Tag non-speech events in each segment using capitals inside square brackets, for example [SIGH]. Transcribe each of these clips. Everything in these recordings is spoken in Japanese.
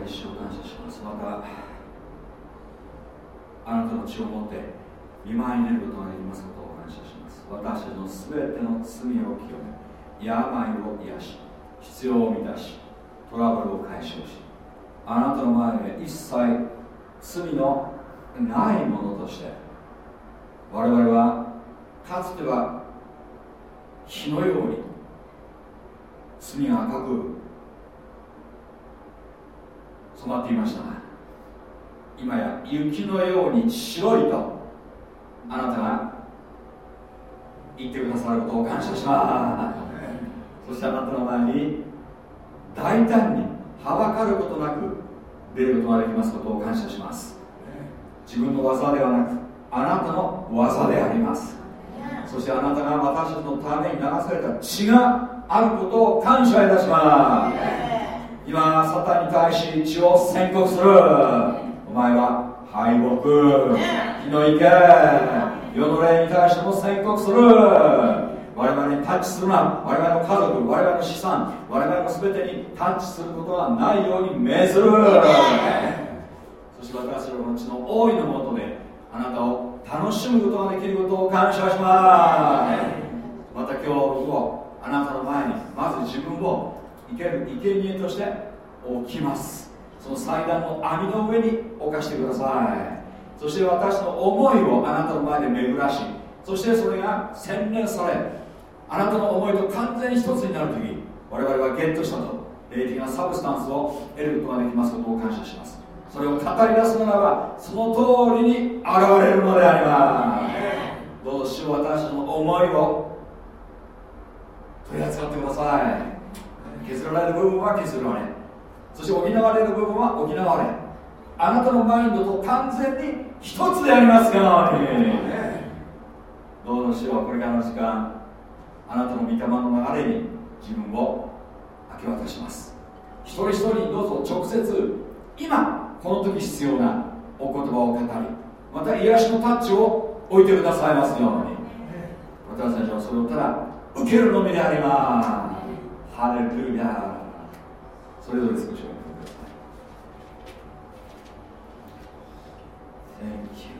「一生感謝しますまたあなたの血を持って見舞いに出ることができますことを感謝します。私たちの全ての罪を清め病を癒し必要を満たしトラブルを解消しあなたの前で一切罪のないものとして我々はかつては火のように罪が赤く染まっていましたが今や雪のように白いとあなたが言ってくださることを感謝しますそしてあなたの前に大胆にはばかることなく出ることができますことを感謝します自分の技ではなくあなたの技でありますそしてあなたが私たちのために流された血があることを感謝いたします。今サタンに対し血を宣告する。お前は敗北。火の池。世の霊に対しても宣告する。我々にタッチするな。我々の家族我々の資産我々の全てにタッチすることがないように命ずる。そして私たちのうちの大いのもとであなたを楽しむことができることを感謝します。また今日午あなたの前にまず自分を生ける生贄として置きます。その祭壇の網の上に置かしてください。そして私の思いをあなたの前で巡らしそしてそれが洗練されあなたの思いと完全に一つになる時我々はゲットしたと霊的なサブスタンスを得ることができますことを感謝します。それを語り出すならばその通りに現れるのであります。どうしよう私の思いを取り扱ってください。削られる部分は削られ。そして補われる部分は補われ。あなたのマインドと完全に一つでありますようにどうぞしようこれからの時間あなたの御霊の流れに自分を明け渡します。一人一人にどうぞ直接今この時必要なお言葉を語りまた癒しのタッチを置いてくださいますように。私たちはそれをただ受けるのみであります。ハレルヤ。それぞれ少しお待ちください。Thank you.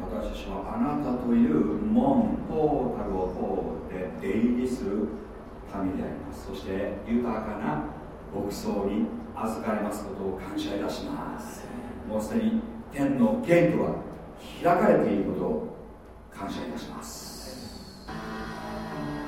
私たちはあなたという門ポータルを通って出入りする民であります。そして豊かな牧草に預かれますことを感謝いたしますもうすでに天のゲートは開かれていることを感謝いたします「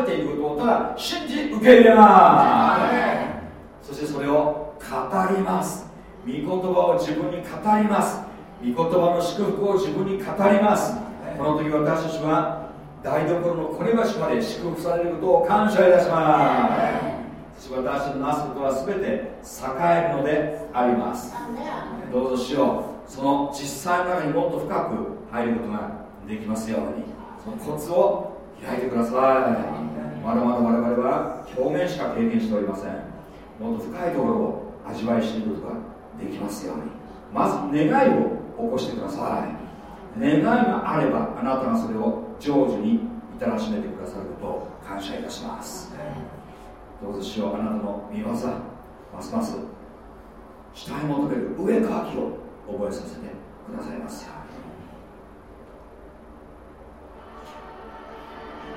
れていることをただ信じ受け入れますそしてそれを語ります御言葉を自分に語ります御言葉の祝福を自分に語りますこの時私たちは台所のこればしまで祝福されることを感謝いたします私たちのなすことは全て栄えるのでありますどうぞしようその実際の中にもっと深く入ることができますようにそのコツを開いてください。まだまだ我々は表面しか経験しておりません。もっと深いところを味わいしていくことができますように。まず願いを起こしてください。願いがあればあなたがそれを成就に至らしめてくださることを感謝いたします。どうぞしようあなたの見業ますます下へ求める上かきを覚えさせてくださいますよ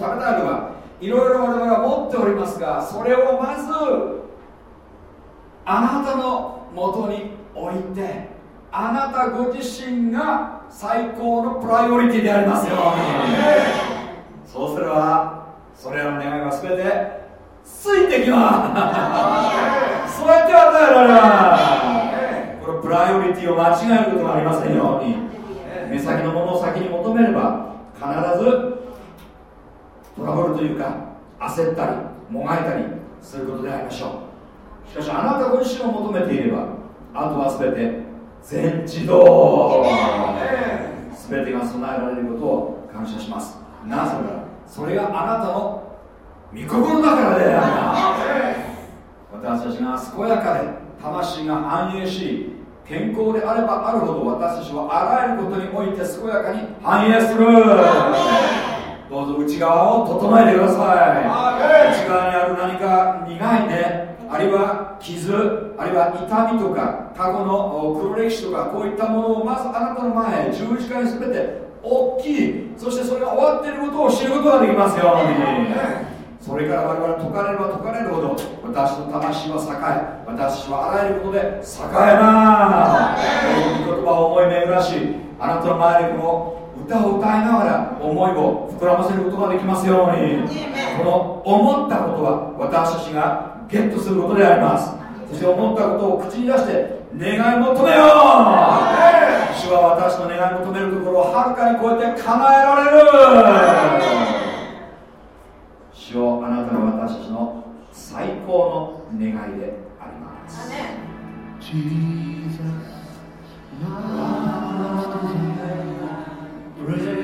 か美味しいもの食べたいろいろ我々は持っておりますがそれをまずあなたのもとに置いてあなたご自身が最高のプライオリティでありますよ。そうすればそれらの願いは全てついてきます。そうやって与えられます。これプライオリティを間違えることがありませんよ。うに目先のものを先に求めれば必ずトラブルというか焦ったりもがいたりすることでありましょう。しかしあなたご自身を求めていればあとは全て全自動。全てが備えられることを感謝します。なぜならそれがあなたの御心だからである。私たちが健やかで魂が繁栄し健康であればあるほど私たちはあらゆることにおいて健やかに繁栄する。どうぞ内側を整えてください。内側にある何か苦いねあるいは傷あるいは痛みとか過去の黒歴史とかこういったものをまずあなたの前十字架に全て大きいそしてそれが終わっていることを知ることができますように。それから我々解かれれば解かれるほど私の魂は栄え私はあらゆることで栄えます。この言葉を思い巡らしあなたの前でこの歌を歌いながら思いを膨らませることができますように。この思ったことは私たちがゲットすることであります。そして思ったことを口に出して願い求めよう。主は私の願い求めるところをはるかに超えて叶えられる。主をあなたが私たちの最高の願いであります。Jesus, Christ,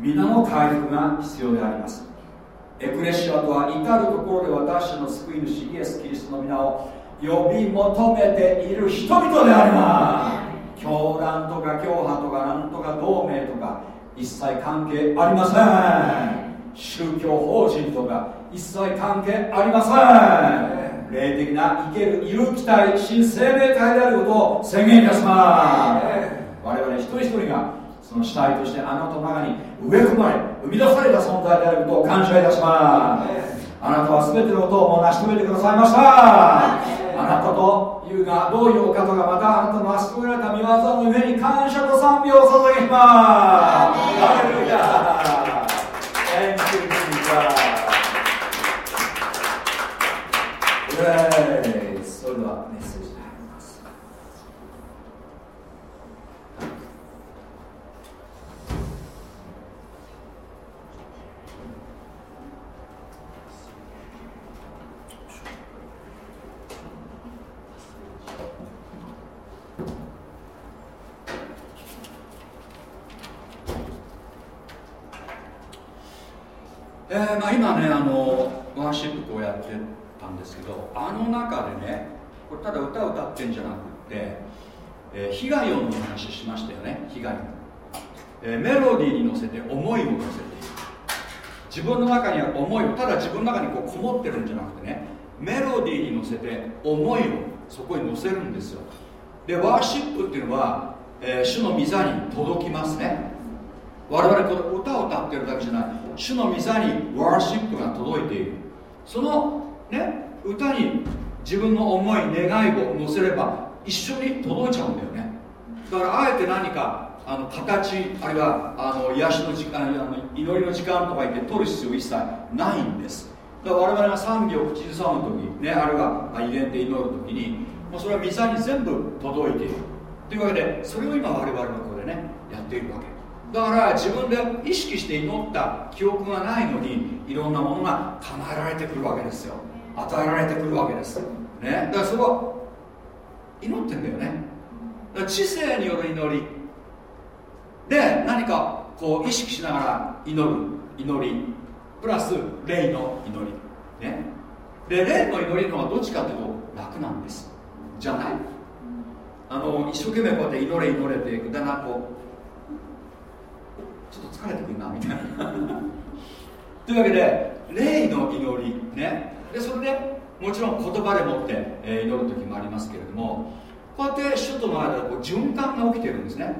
皆の回復が必要であります。エクレシアとは至る所で私たちの救い主イエス・キリストの皆を呼び求めている人々であります。狂乱とか教派とかなんとか同盟とか一切関係ありません。宗教法人とか一切関係ありません。霊的な生けるいる気体新生命体であることを宣言いたします我々一人一人がその主体としてあなたの中に植え込まれ生み出された存在であることを感謝いたします。あなたは全てのことを成し遂げてくださいました。あなたというがどういうお方がまたあなたの成し遂げられた御業の上に感謝と賛美を捧げますハレルヤ Thank you, Jesus. それではメッセージえーまあ、今ねあのワーシップこうやってたんですけどあの中でねこれただ歌を歌ってんじゃなくって、えー、被害をの話しましたよね被害の、えー、メロディーに乗せて思いを乗せて自分の中には思いをただ自分の中にこうこもってるんじゃなくてねメロディーに乗せて思いをそこに乗せるんですよ。でワーシップっていうのは、えー、主の御座に届きますね。我々この歌を歌ってるだけじゃない。主の御座にワーシップが届いている。そのね歌に自分の思い願いを乗せれば一緒に届いちゃうんだよね。だからあえて何かあの形あるいはあの癒しの時間あの祈りの時間とか言って取る必要一切ないんです。だから我々が賛美を口ずさむ時ねあるいは威厳で祈る時にもうそれは御座に全部届いている。というわけでそれを今我々のここでねやっているわけ。だから自分で意識して祈った記憶がないのにいろんなものが叶えられてくるわけですよ。与えられてくるわけです。ね。だからそれは祈ってんだよね。だ知性による祈り。で何かこう意識しながら祈る。祈り。プラス霊の祈り。ね。で霊の祈りの方がどっちかっていうと楽なんです。じゃない？あの一生懸命こうやって祈れ祈れてくだなこうちょっと疲れてくるなみたいな。[LAUGHS] というわけで霊の祈り。ね。でそれでもちろん言葉でもって、えー、祈る時もありますけれどもこうやって主との間でこう循環が起きてるんですね。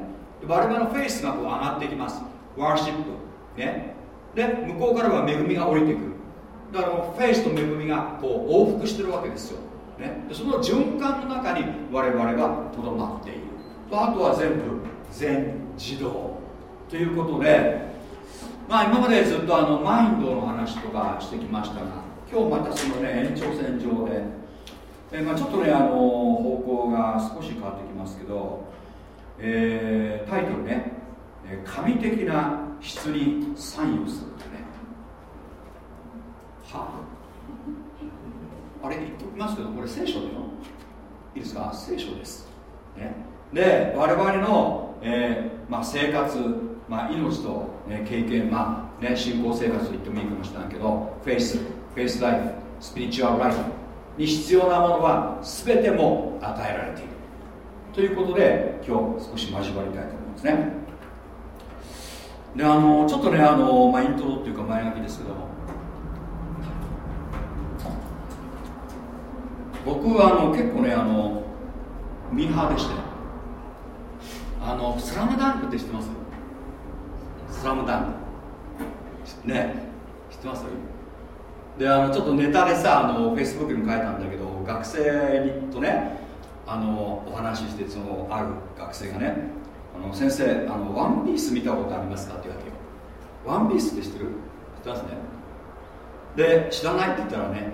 我々のフェイスがこう上がってきます。ワーシップね。で向こうからは恵みが降りてくる。だからフェイスと恵みがこう往復してるわけですよ、ね、でその循環の中に我々がとどまっている。あとは全部全自動。ということで、まあ、今までずっとあのマインドの話とかしてきましたが今日またそのね延長線上で、えまあ、ちょっとねあの方向が少し変わってきますけど、えー、タイトルね「神的な質に参与する」ってね。はあ。れ言っときますけどこれ聖書だよ。いいですか？聖書です、ね、で我々の、えーまあ、生活まあ、命と、ね、経験、まあね、信仰生活と言ってもいいかもしれないけど faith。faith life spiritual life に必要なものは全ても与えられている。ということで今日少し交わりたいと思いますね。であのちょっとねあの、まあ、イントロっていうか前書きですけども。僕はあの結構ねあのミーハーでして。あのスラムダンクって知ってます？スラムダンク。ね知ってます？であのちょっとネタでさあのフェイスブックにも書いたんだけど学生にとねあのお話ししてそのある学生がねあの先生あのワンピース見たことありますかって言うわけよ。ワンピースって知ってる？知ってますね。で知らないって言ったらね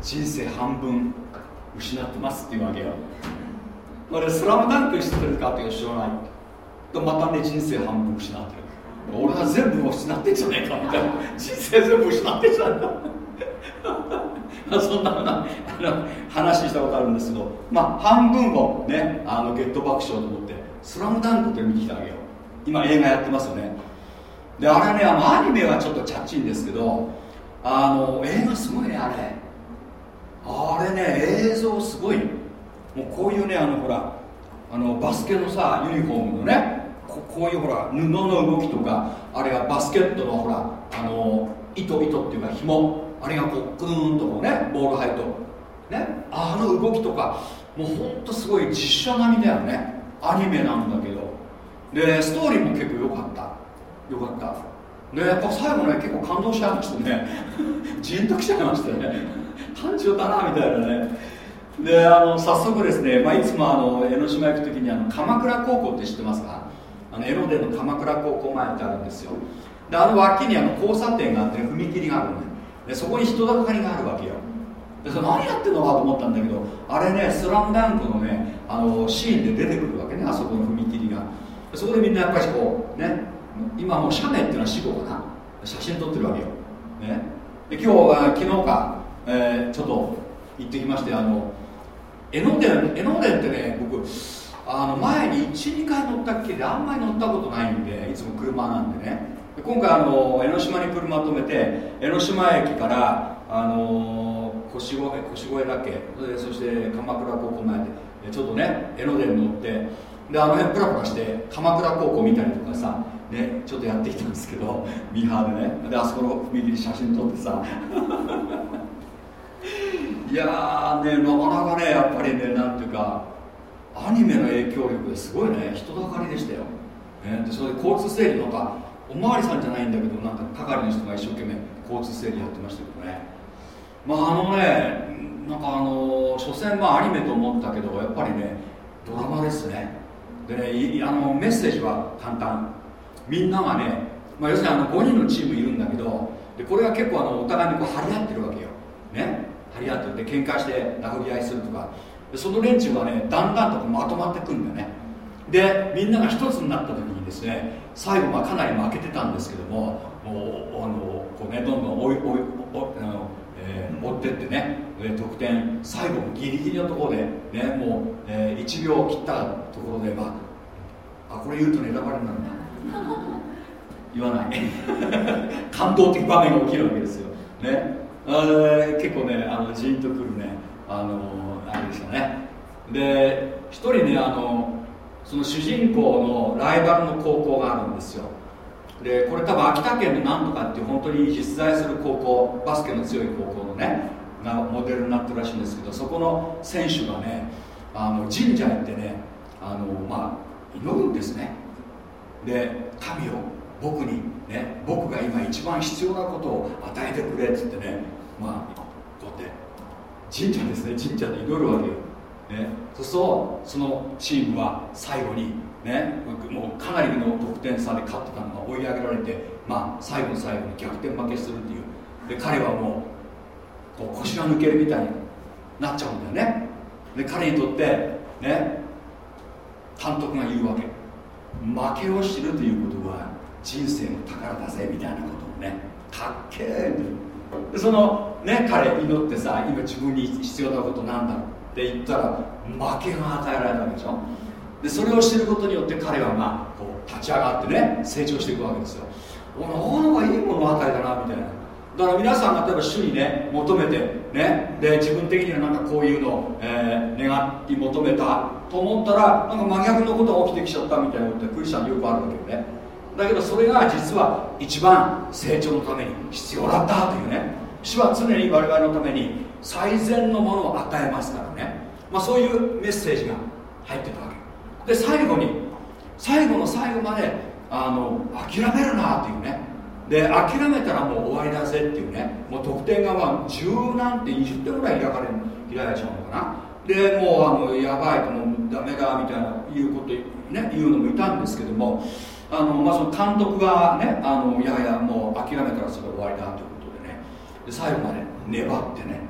人生半分失ってますって言うわけよ。これスラムダンク知ってるかっていう知らない。とまたね人生半分失ってる。俺は全部失ってんじゃねえかみたいな。人生全部失ってんじゃねえか。[LAUGHS] そんなふう話したことあるんですけどまあ半分をねあのゲット爆笑と思って「スラムダンクって見てきてあげよう。今映画やってますよね。であれねあのアニメはちょっとチャッチンですけどあの映画すごいねあれ。あれね映像すごい。もうこういうねあのほらあのバスケのさユニフォームのねこういうほら布の動きとかあるいはバスケットのほらあの糸糸っていうか紐あれがこうクーンとこうねボール入るとね。あの動きとかもうほんとすごい実写並みだよね。アニメなんだけど。でストーリーも結構良かった。良かった。でやっぱ最後ね結構感動しちゃいましたね。[LAUGHS] じんときちゃいましたね。単純だなみたいなね。であの早速ですね、まあ、いつもあの江ノ島行く時にあの鎌倉高校って知ってますか？あの江ノ電の鎌倉高校前ってあるんですよ。であの脇にあの交差点があって、ね、踏切があるのね。でそこに人だかりがあるわけよ。でそれ何やってんのかと思ったんだけどあれね「スラムダンクのねあのシーンで出てくるわけねあそこの踏切が。そこでみんなやっぱりこうね今もう写メっていうのは死後かな。写真撮ってるわけよ、ね、で今日は昨日か、えー、ちょっと行ってきましてあの江ノ電江ノ電ってね僕あの前に12回乗ったっけであんまり乗ったことないんでいつも車なんでね。今回あの江ノ島に車止めて江ノ島駅からあの腰越腰越だっけ？そして鎌倉高校前でちょっとね江ノ電乗ってであの辺プラプラして鎌倉高校見たりとかさねちょっとやってきたんですけどミハーでね。であそこの踏切写真撮ってさ。いやーねなかなかねやっぱりねなんていうかアニメの影響力ですごいね。人だかりでしたよ、ね、でそれで交通整理なんかおまわりさんじゃないんだけどなんか係の人が一生懸命交通整理やってましたけどね。まああのねなんかあの所詮まあアニメと思ったけどやっぱりねドラマですね。でねあのメッセージは簡単。みんながね、まあ、要するにあの5人のチームいるんだけどでこれが結構あのお互いにこう張り合ってるわけよ。ね。張り合ってて喧嘩して殴り合いするとか。その連中はねだんだんとこうまとまってくんだよね。でみんなが一つになった時にですね最後まあかなり負けてたんですけどももうあのこうねどんどん追い追い追あの、えー、追ってってね得点最後ギリギリのところでねもう、えー、1秒切ったところでまああこれ言うとネタバレになるな。言わない。[LAUGHS] 感動的場面が起きるわけですよ。ね。あ結構ねあのジーンとくるねあのあれでしたね。で一人ねあのその主人公のライバルの高校があるんですよ。でこれ多分秋田県のなんとかっていう本当に実在する高校バスケの強い高校のねがモデルになってるらしいんですけどそこの選手がねあの神社行ってねあの、まあ、祈るんですね。で神を僕にね僕が今一番必要なことを与えてくれっつってねまあ神社ですね。神社で祈るわけよ、ね、そうするとそのチームは最後にねもうかなりの得点差で勝ってたのが追い上げられてまあ最後の最後に逆転負けするっていう。で彼はもうこう腰が抜けるみたいになっちゃうんだよね。で彼にとってね監督が言うわけ。負けを知るということは人生の宝だぜみたいなことをねかっけえでそのね彼祈ってさ今自分に必要なことなんだって言ったら負けが与えられたわけでしょ？でそれを知ることによって彼はまあこう立ち上がってね成長していくわけですよ。なかなかいい物語だなみたいな。だから皆さんが例えば主にね求めてねで自分的にはなんかこういうのを、えー、願い求めたと思ったらなんか真逆のことが起きてきちゃったみたいなことってクリスチャンによくあるわけよね。だけどそれが実は一番成長のために必要だったというね。主は常に我々のために最善のものを与えますからね、まあ、そういうメッセージが入ってたわけ。で最後に最後の最後まであの諦めるなっていうね。で諦めたらもう終わりだぜっていうね。もう得点がまあ10なんて20点ぐらい開かれ開いちゃうのかな。でもうあのやばいともうダメだみたいないうことね言うのもいたんですけども。あの、まあ、その監督がねあのいやいやもう諦めたらそれ終わりだということでね。で最後まで粘ってね。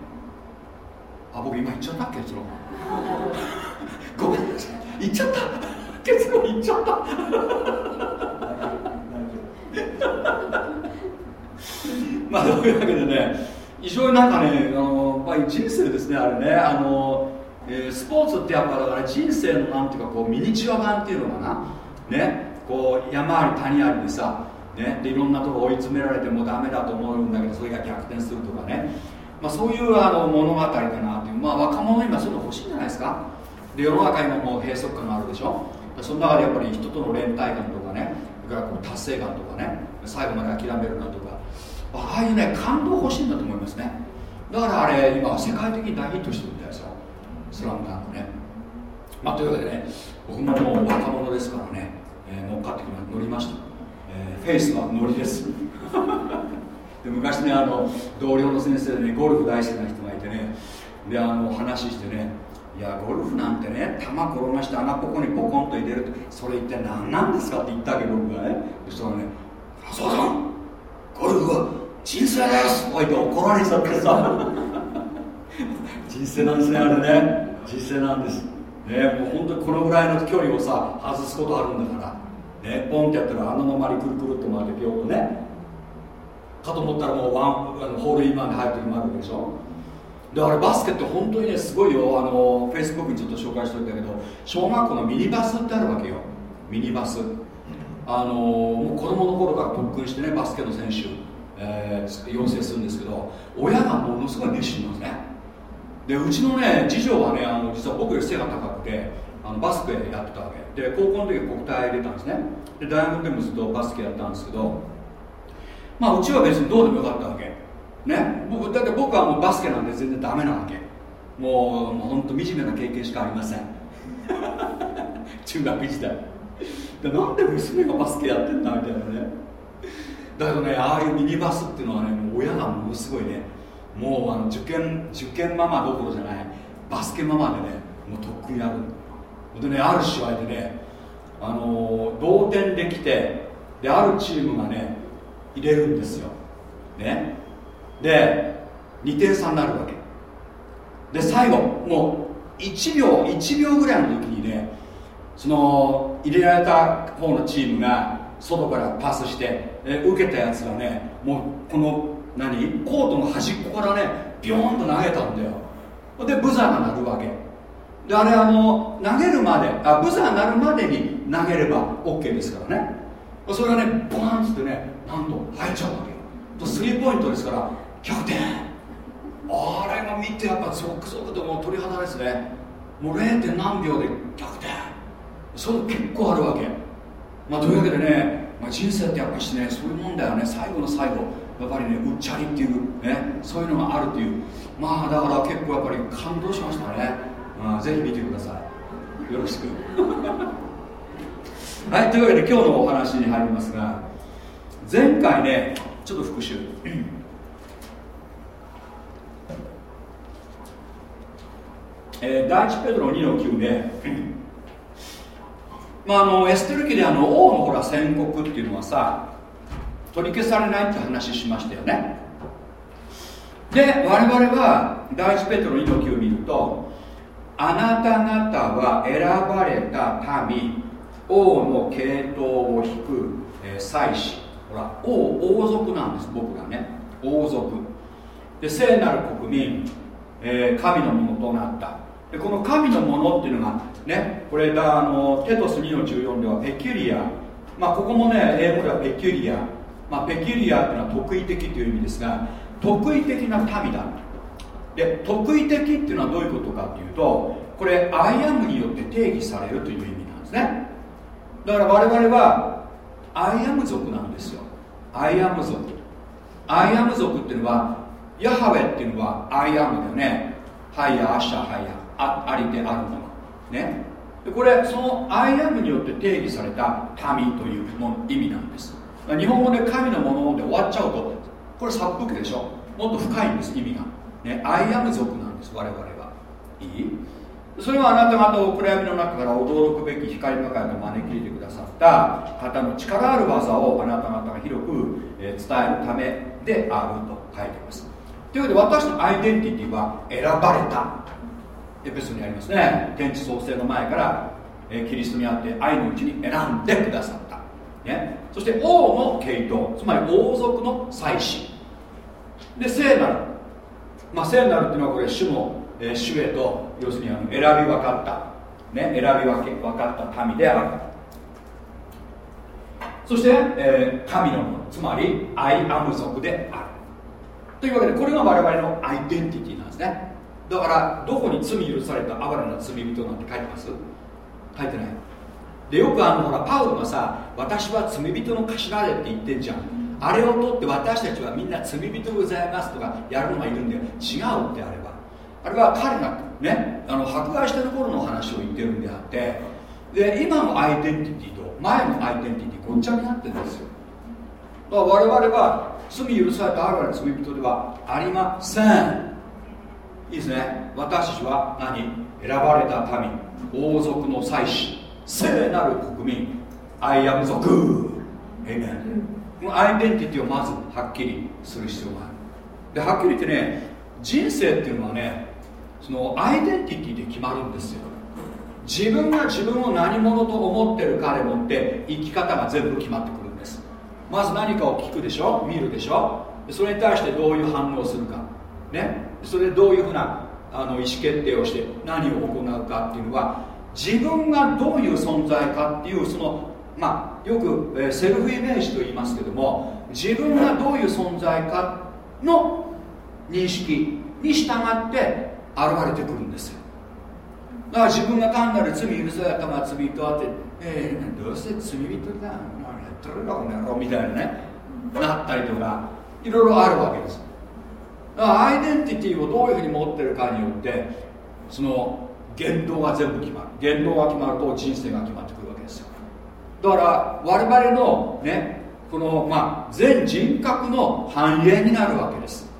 あ僕今言っちゃった結論 [LAUGHS] ごめんなさい。言っちゃった。結論言っちゃった。[LAUGHS] まあというわけでね非常になんかねあの、まあ、人生ですねあれね。あの、えー、スポーツってやっぱだから人生のなんていうかこうミニチュア版っていうのかな。ね。こう山あり谷ありでさ、ね、でいろんなとこ追い詰められてもうダメだと思うんだけどそれが逆転するとかね、まあ、そういうあの物語かなっていう、まあ、若者今そういうの欲しいんじゃないですか。で世の中今もう閉塞感があるでしょ。その中でやっぱり人との連帯感とかね。それからこう達成感とかね。最後まで諦めるなとか。ああいうね感動欲しいんだと思いますね。だからあれ今世界的に大ヒットしてるみたいですよ。スラムダンクね。まあというわけでね僕ももう若者ですからね、えー、乗っかってきま乗りました、えー、フェイスはノリです。[LAUGHS] で昔ねあの同僚の先生でねゴルフ大好きな人がいてねであの話してねいやゴルフなんてね球転がして穴ポコにポコンと入れるそれ一体何なんですかって言ったわけ僕がね。そしたらね「そうさんゴルフは人生です」とか言って怒られちゃってさ人生なんですねあれね。人生なんです。ねもう本当にこのぐらいの距離をさ外すことあるんだから。ねポンってやったらあのままくるくるっと回ってピョッとね。かと思ったらもうワンあのホールインワンで入ってるもあるでしょ。であれバスケって本当にねすごいよ。あのフェイスブックにちょっと紹介しておいたけど小学校のミニバスってあるわけよ。ミニバス。あのもう子供の頃から特訓してねバスケの選手、えー、養成するんですけど親がものすごい熱心なんですね。でうちのね次女はねあの実は僕より背が高くてあのバスケやってたわけ。で高校の時国体出たんですね。で大学でもずっとバスケやったんですけどまあうちは別にどうでもよかったわけ。ね。僕だって僕はもうバスケなんて全然ダメなわけ。もうもう本当惨めな経験しかありません。[LAUGHS] 中学時代。でなんで娘がバスケやってんだみたいなね。だけどねああいうミニバスっていうのはねもう親がものすごいね。もうあの受験受験ママどころじゃない。バスケママでねもうとっくにある。でねある試合でねあのー、同点できてであるチームがね入れるんですよ。ね。で2点差になるわけ。で最後もう1秒1秒ぐらいの時にねその入れられた方のチームが外からパスして受けたやつがねもうこの何？コートの端っこからねビヨーンと投げたんだよ。でブザーが鳴るわけ。であれあの投げるまであブザー鳴るまでに投げれば OK ですからね。それがねボーンってねなんと入っちゃうわけよ。スリーポイントですから逆転。あれが見てやっぱゾクゾクともう鳥肌ですね。もう 0. 何秒で逆転。そういう結構あるわけ。まあというわけでね、まあ、人生ってやっぱしねそういうもんだよね。最後の最後やっぱりねうっちゃりっていうねそういうのがあるっていう。まあだから結構やっぱり感動しましたね、あ、ぜひ見てください。よろしく。[LAUGHS] はいというわけで今日のお話に入りますが前回ねちょっと復習。[CLEARS THROAT] えー、第一ペドロ2の9で、[CLEARS THROAT] まあ、あのエステル記であの王のほら宣告っていうのはさ取り消されないって話しましたよね。で我々は第一ペトロ2の9を見るとあなた方は選ばれた民王の系統を引く、えー、祭司。ほら王王族なんです僕らね。王族。で聖なる国民、えー、神のものとなった。でこの神のものっていうのがねこれがあのテトス2の14ではペキュリア。まあここもね英語では peculiar、まあ、 peculiar っていうのは特異的という意味ですが特異的な民だで特異的っていうのはどういうことかっていうとこれ I AM によって定義されるという意味なんですね。だから我々は I AM 族なんですよ。 I AM 族。 I AM 族っていうのはヤハウェっていうのは I AM だよね。היה אשר היה あありであるもの。ね。でこれその I AM によって定義された民という意味なんです。日本語で神のもので終わっちゃうとこれ殺風景でしょ。もっと深いんです意味が。ね I AM 族なんです我々は。いい？それはあなた方を暗闇の中から驚くべき光の中へと招き入れてくださった方の力ある技をあなた方が広く伝えるためであると書いています。というわけで私のアイデンティティは選ばれた。エペソにありますね。天地創生の前から、キリストにあって愛のうちに選んでくださった、ね、そして王の系統つまり王族の祭司で聖なるまあ聖なるっていうのはこれ主の、えー、主へと要するにあの選び分かった、ね、選び分け分かった民であるそして、えー、神のものつまりアイアム族である。というわけでこれが我々のアイデンティティなんですね。だからどこに罪許された哀れな罪人なんて書いてます？書いてない。でよくあのほらパウロがさ私は罪人の頭でって言ってんじゃん。あれを取って私たちはみんな罪人でございますとかやるのがいるんだよ。違うってあれは。あれは彼がねあの迫害してる頃の話を言ってるんであってで今のアイデンティティと前のアイデンティティごっちゃになってるんですよ。だから我々は罪許されたあるある罪人ではありません。いいですね。私たちは何？選ばれた民。王族の祭司聖なる国民。アイアム族。エメンこのアイデンティティをまずはっきりする必要がある。ではっきり言ってね人生っていうのはねそのアイデンティティで決まるんですよ。自分が自分を何者と思ってるかでもって生き方が全部決まってくるんです。まず何かを聞くでしょ？見るでしょ？それに対してどういう反応をするか。ね？それでどういうふうなあの意思決定をして何を行うかっていうのは自分がどういう存在かっていうそのまあよく、えー、セルフイメージと言いますけども自分がどういう存在かの認識に従って現れてくるんです。よだから自分が単なる罪許されたが罪人あって、えー、どうせ罪人だ、まあ、やってるんだこの野郎みたいなねなったりとかいろいろあるわけです。だからアイデンティティをどういうふうに持ってるかによってその言動が全部決まる。言動が決まると人生が決まってくる。だから我々のねこの、まあ、全人格の繁栄になるわけです。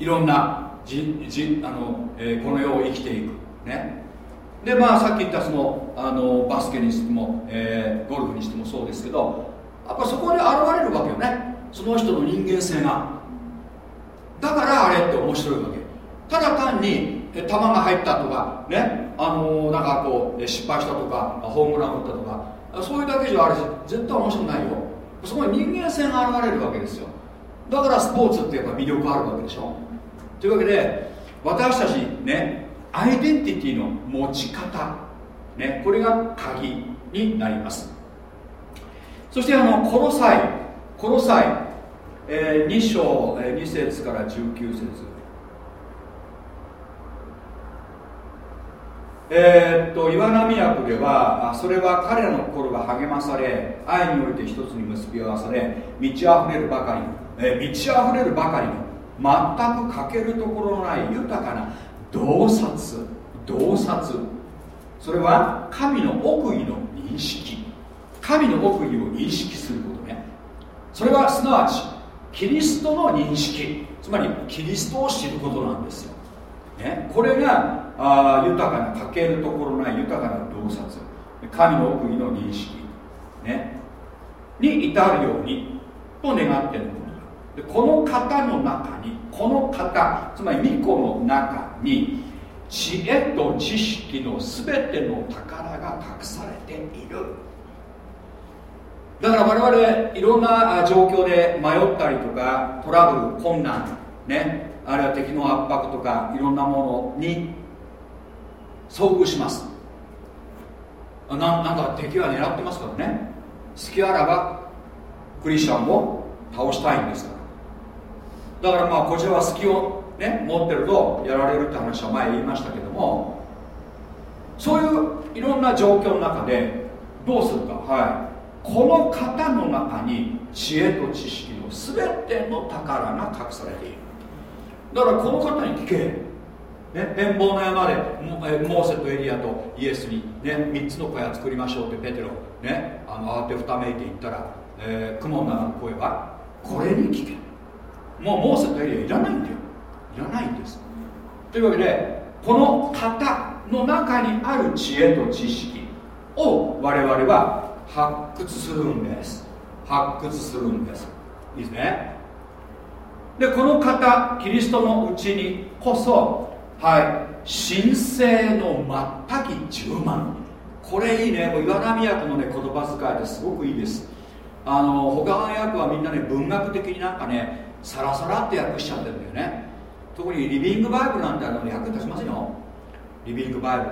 いろんなじじあの、えー、この世を生きていく。ね。でまあさっき言ったそのあのバスケにしても、えー、ゴルフにしてもそうですけどやっぱそこに現れるわけよね。その人の人間性が。だからあれって面白いわけ。ただ単に球が入ったとかね。あの、なんかこう失敗したとかホームラン打ったとかそういうだけじゃあれ絶対面白くないよ。そこに人間性が現れるわけですよ。だからスポーツってやっぱ魅力あるわけでしょ。というわけで私たちねアイデンティティの持ち方ねこれが鍵になります。そしてあのコロサイコロサイ、えー、2章、えー、2節から19節。えー、っと岩波役ではそれは彼らの心が励まされ愛において一つに結び合わされ満ち溢れるばかりの、えー、満ち溢れるばかりの全く欠けるところのない豊かな洞察洞察。それは神の奥義の認識。神の奥義を認識することね。それはすなわちキリストの認識。つまりキリストを知ることなんですよ、ね、これがあ豊かな欠けるところない豊かな洞察。神の奥義の認識、ね、に至るようにと願っているものでこの方の中にこの方つまり巫女の中に知恵と知識の全ての宝が隠されている。だから我々いろんな状況で迷ったりとかトラブル困難ね。あるいは敵の圧迫とかいろんなものに遭遇します。ななんか敵は狙ってますからね。好きあらばクリスチャンを倒したいんですから。だからまあこちらは隙をね持ってるとやられるって話は前言いましたけどもそういういろんな状況の中でどうするか。はい。この方の中に知恵と知識の全ての宝が隠されている。だからこの方に聞け、ね、変貌の山でモーセとエリアとイエスに、ね、3つの小屋作りましょうってペテロ、ね、あの慌てふためいて言ったら、えー、雲の中の声はこれに聞け。もうモーセとエリアいらないんだよ。いらないんです。というわけでこの型の中にある知恵と知識を我々は発掘するんです。発掘するんです。いいですね。でこの方キリストのうちにこそはい神聖の全き十万。これいいね。岩波役のね言葉遣いですごくいいです。あの他の役はみんなね文学的になんかねサラサラって訳しちゃってるんだよね。特にリビングバイブルなんてあの役立ちますよ。リビングバイブ。ル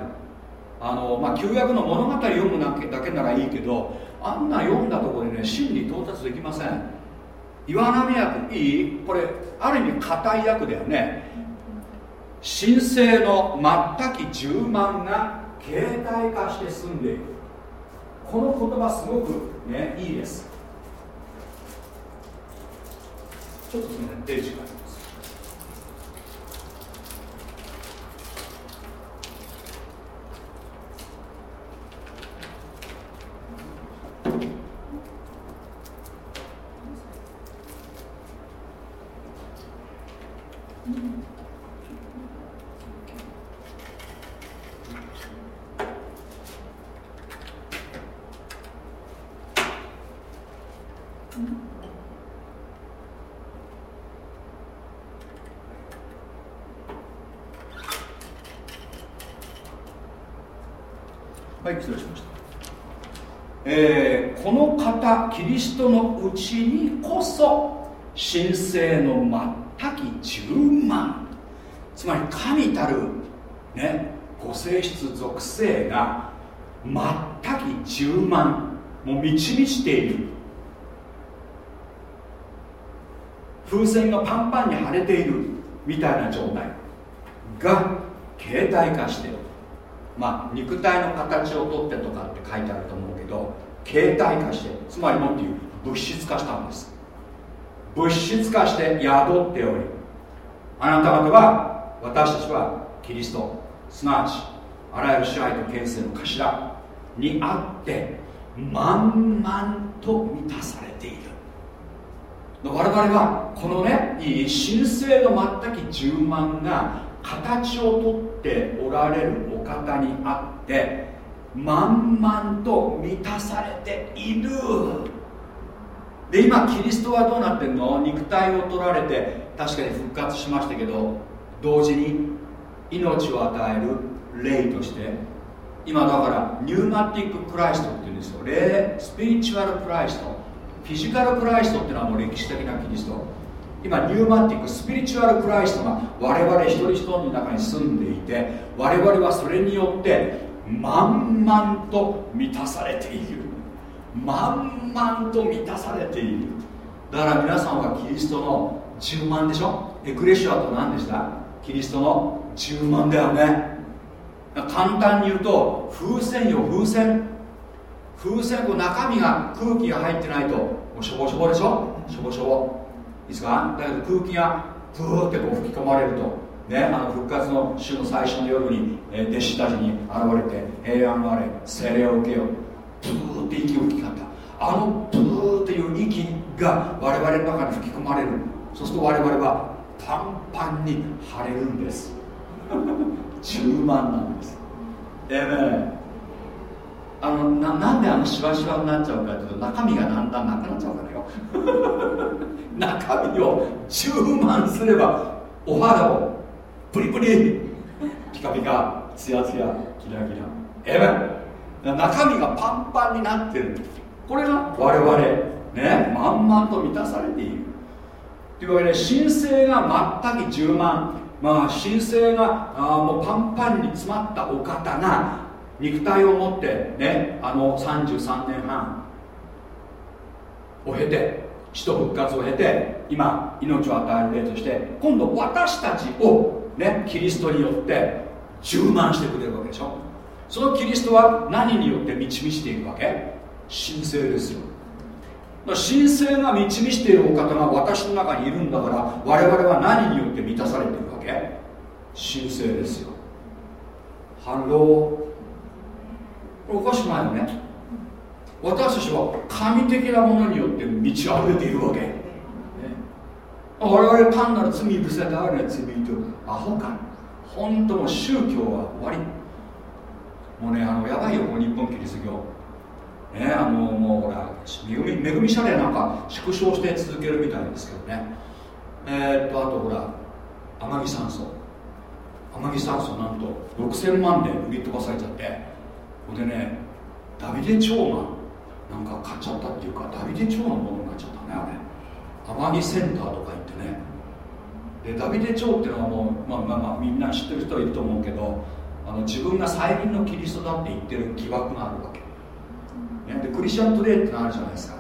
あのまあ旧約の物語読むだけならいいけどあんな読んだところでね真に到達できません。岩波役いい？これある意味硬い役だよね。神聖の全き十万が形態化して住んでいる。この言葉すごくねいいです。ちょっとすみませんデジがありますはい失礼しましたえーこの方キリストのうちにこそ神聖の全き十万。つまり神たるねご性質属性が全き十万。もう満ち満ちている。風船がパンパンに腫れている。みたいな状態。が形態化してる。まあ肉体の形をとってとかって書いてあると思うけど形態化してつまりもっと言う物質化したんです。物質化して宿っておりあなた方は私たちはキリストすなわちあらゆる支配と権勢の頭にあって満々と満たされている。我々はこのね神聖の全き十万が形をとっておられるお方にあって満々と満たされている。で今キリストはどうなってんの？肉体を取られて確かに復活しましたけど同時に命を与える霊として今だからニューマティッククライストっていうんですよ。霊スピリチュアルクライストフィジカルクライストっていうのはもう歴史的なキリスト。今ニューマティックスピリチュアルクライストが我々一人一人の中に住んでいて我々はそれによって満々と満たされている。満々と満たされている。だから皆さんはキリストの10万でしょ？エクレシアと何でした？キリストの10万だよね。簡単に言うと風船よ風船。風船こう中身が空気が入ってないともうしょぼしょぼでしょ？しょぼしょぼ。いいですか？だけど空気がプーってこう吹き込まれると。ね、あの復活の週の最初の夜に、えー弟子たちに現れて平安あれ精霊を受けよう。プーって息を吹き交った。あのプーっていう息が我々の中に吹き込まれる。そうすると我々はパンパンに腫れるんです。[LAUGHS] 10万なんです。ええねあのななんであのシワシワになっちゃうかというと中身がだんだんなくなっちゃうからよ。[LAUGHS] 中身を10万すればお肌をプリプリ。ピカピカ。ツヤツヤ。キラキラ。ええ中身がパンパンになってる。これが我々ね満々と満たされている。というわけで神聖が全く10万。まあ神聖があもうパンパンに詰まったお方が肉体を持ってねあの33年半を経て死と復活を経て今命を与える例として今度私たちをねキリストによって充満してくれるわけでしょ。そのキリストは何によって満ち満ちているわけ？神聖ですよ。神聖が満ち満ちているお方が私の中にいるんだから我々は何によって満たされているわけ？神聖ですよ。 Hello。おかしくないよね？私たちは神的なものによって満ち溢れているわけ、ね。我々単なる罪許されたある罪人アホか。本当も宗教は終わり。もうねあのやばいよ日本キリスト教。ねあのもうほら恵み恵み謝礼なんか縮小して続けるみたいですけどね。えー、っとあとほら天城酸素天城酸素なんと6000万で売り飛ばされちゃって。ほんでねダビデ長がなんか買っちゃったっていうかダビデ長のものになっちゃったねあれ。天城センターとか行ってね。でダビデ長っていうのはもう、まあまあまあ、みんな知ってる人はいると思うけどあの自分が再臨のキリストだって言ってる疑惑があるわけ、ね、でクリスチャントレイってのあるじゃないですか。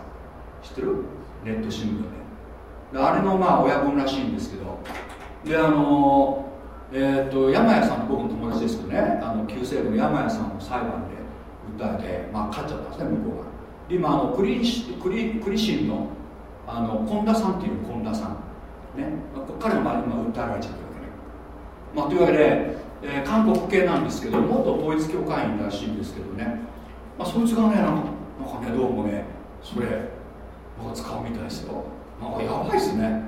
知ってる？ネット新聞で。であれのまあ親分らしいんですけど。であのえー、と山谷さん僕の友達ですけどね。あの旧西部の山谷さんを裁判で訴えて、まあ、勝っちゃったんですね向こうが。今あのクリクリクリシンのあの本田さんっていう本田さん。ね、彼の周りに今訴えられちゃったわけね、まあ、というわけで、えー、韓国系なんですけど元統一教会員らしいんですけどね、まあ、そいつがねなんかなんかねどうもねそれなんか使うみたいですよ。なんかやばいですね。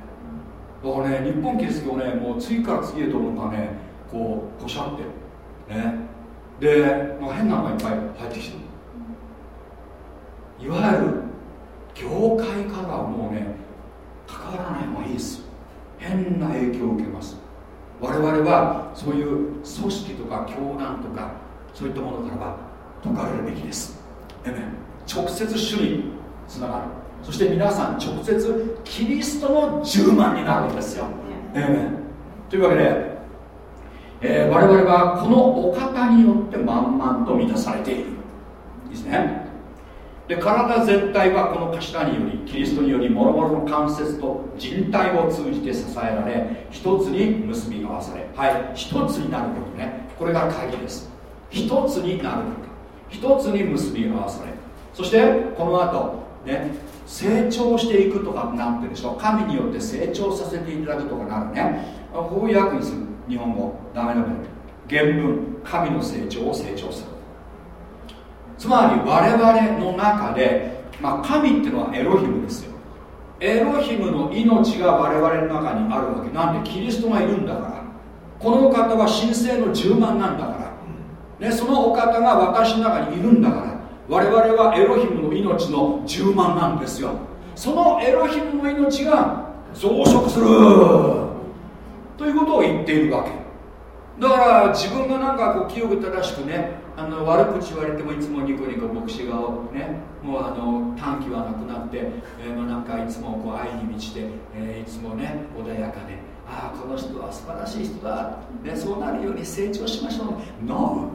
だからね日本キリスト教ねもう次から次へとなんかねこうこしゃって。ね。でなんか変なのがいっぱい入ってきてる。いわゆる業界からはもうね関わらない方がいいです変な影響を受けます。我々はそういう組織とか教団とかそういったものからは解かれるべきです。直接主につながる。そして皆さん直接キリストの10万になるんですよ。というわけで、えー、我々はこのお方によって満々と満たされている。いいですねで体全体はこの頭によりキリストにより諸々の関節と人体を通じて支えられ一つに結び合わされはい一つになることね。これが鍵です。一つになること。一つに結び合わされ。そしてこの後ね成長していくとかなってるでしょ神によって成長させていただくとかなるね。こういう訳にする。日本語。ダメダメ原文。神の成長を成長する。つまり我々の中で、まあ、神っていうのはエロヒムですよ。エロヒムの命が我々の中にあるわけ。なんでキリストがいるんだから。このお方は神聖の10万なんだから、ね、そのお方が私の中にいるんだから。我々はエロヒムの命の10万なんですよ。そのエロヒムの命が増殖する。ということを言っているわけ。だから自分がなんかこう清く正しくねあの悪口言われてもいつもニコニコ牧師顔ねもうあの短気はなくなって、えー、まあ、なんかいつもこう愛に満ちて、えー、いつもね穏やかでああこの人は素晴らしい人だ、ね、そうなるように成長しましょう No!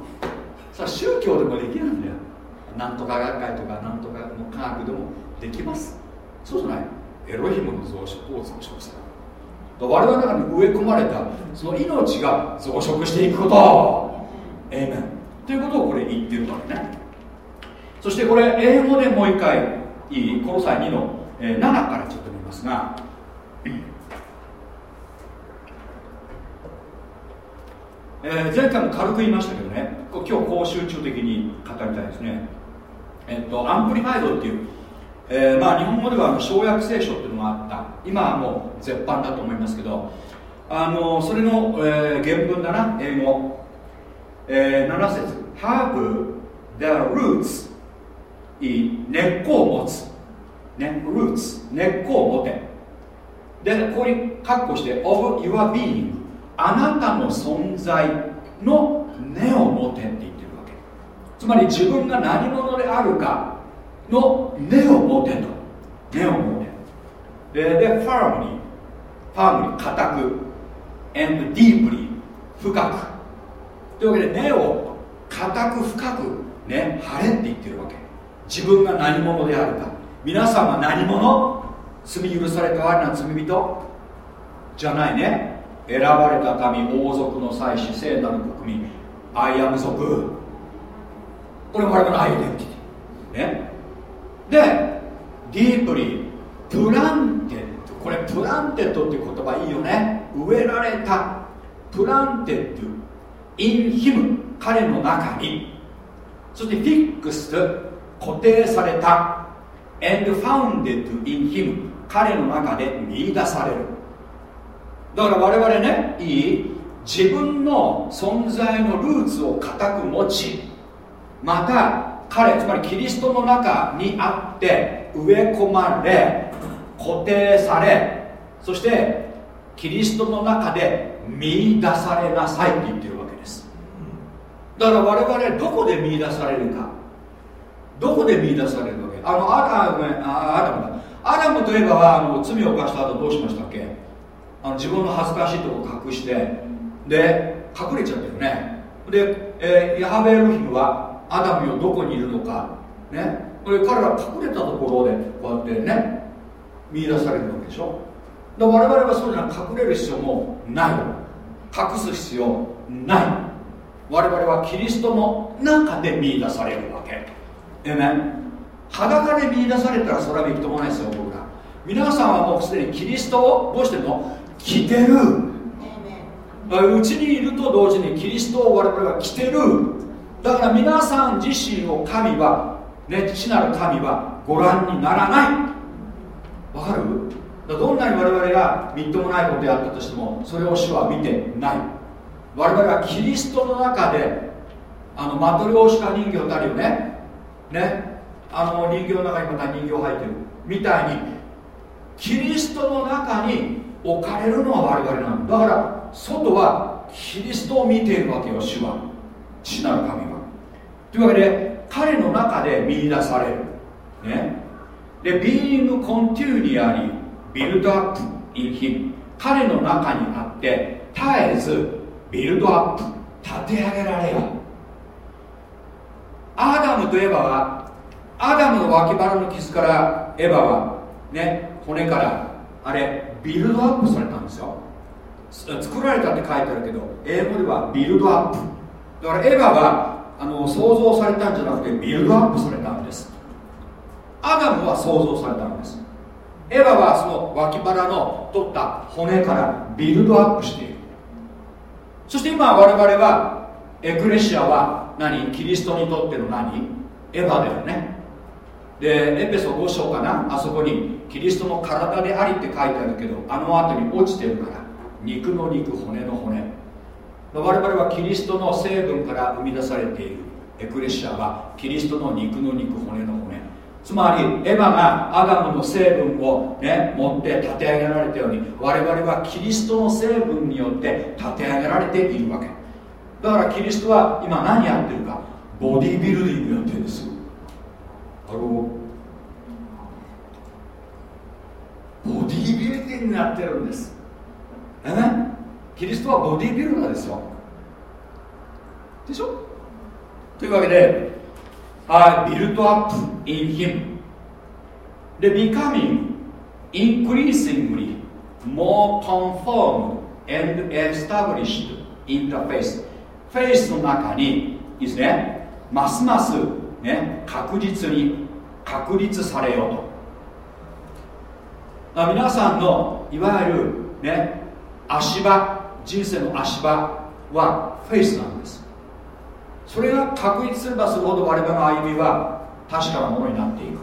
さあ宗教でもできるんだよ。なんとか学会とかなんとかの科学でもできます。そうじゃない？エロヒムの増殖を増殖する。我々の中に植え込まれたその命が増殖していくこと。エイメンということをこれ言ってるわけね。そしてこれ英語でもう一回いいコロサイ2の、えー、7からちょっと見ますが。えー、前回も軽く言いましたけどね。今日こう集中的に語りたいですね。えっと Amplified っていう、えー、まあ日本語では詳訳聖書っていうのがあった。今はもう絶版だと思いますけどあのそれの、えー、原文だな英語。えー、7節 have their roots 根っこを持つ、ね、roots 根っこを持て。でここに括弧して of your being あなたの存在の根を持てって言ってるわけ。つまり自分が何者であるかの根を持てと。根を持て。でで firmly firmly 固く。and deeply 深く。というわけで根を固く深くね晴れって言ってるわけ。自分が何者であるか。皆さんは何者？罪許された我な罪人？じゃないね。選ばれた民王族の祭司聖なる国民。アイアム族。これ我々のアイデンティティ。ね。でディープリープランテッド。これ planted って言葉いいよね。植えられた。 Planted。In him 彼の中に。そしてフィックス固定された and founded in him 彼の中で見出される。だから我々ねいい自分の存在のルーツを固く持ちまた彼つまりキリストの中にあって植え込まれ固定されそしてキリストの中で見出されなさいって言ってるわだから我々どこで見出されるか。どこで見出されるわけ？あのアダムあアダムだ。アダムといえばあの罪を犯した後どうしましたっけ？あの自分の恥ずかしいところ隠してで隠れちゃったよね。で、えー、ヤハウェエロヒムはアダムよどこにいるのかね。これ彼ら隠れたところでこうやってね見出されるわけでしょ？だ我々はそういうのは隠れる必要もない。隠す必要ない。我々はキリストの中で見出されるわけ。えめ裸で見出されたらそれはびくともないですよ僕ら。皆さんはもうすでにキリストをどうしてるの？着てる。うちにいると同時にキリストを我々は着てる。だから皆さん自身を神はね父なる神はご覧にならない。わかる？どんなに我々がみっともないことやったとしてもそれを主は見てない我々はキリストの中であのマトリョーシカ人形ってあるよね。ね。あの人形の中にまた人形入ってる。みたいにキリストの中に置かれるのは我々なんだ。から外はキリストを見ているわけよ主は。父なる神は。というわけで彼の中で見出される。ね。で being continually build up in him 彼の中にあって絶えずビルドアップ立て上げられよ。アダムとエヴァはアダムの脇腹の傷からエヴァはね骨からあれビルドアップされたんですよ。作られたって書いてあるけど英語ではビルドアップ。だからエヴァはあの想像されたんじゃなくてビルドアップされたんです。アダムは想像されたんです。エヴァはその脇腹の取った骨からビルドアップしているそして今我々はエクレシアは何？キリストにとっての何？エヴァだよね。でエペソ5章かな？あそこにキリストの体でありって書いてあるけどあの後に落ちてるから。肉の肉骨の骨。我々はキリストの成分から生み出されているエクレシアはキリストの肉の肉骨の骨。つまりエヴァがアダムの成分を、ね、持って立て上げられたように我々はキリストの成分によって立て上げられているわけ。だからキリストは今何やってるか？ボディビルディングやってるんですあのボディビルディングやってるんです。え？キリストはボディビルダーですよ。でしょ？というわけではい、ビルドアップ in him で becoming increasingly more conformed and established in the faith フェイスの中にですねますます、ね、確実に確立されようと皆さんのいわゆるね足場人生の足場はフェイスなんですそれが確立すればするほど我々の歩みは確かなものになっていく。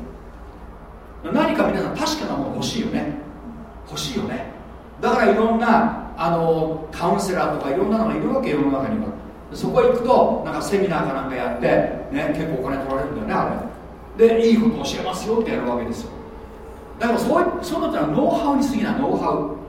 何か皆さん確かなもの欲しいよね。欲しいよね。だからいろんなあのカウンセラーとかいろんなのがいるわけ世の中には。そこへ行くとなんかセミナーかなんかやって、ね、結構お金取られるんだよねあれ。でいいこと教えますよってやるわけですよ。だからそういうそのってのはノウハウに過ぎないノウハウ。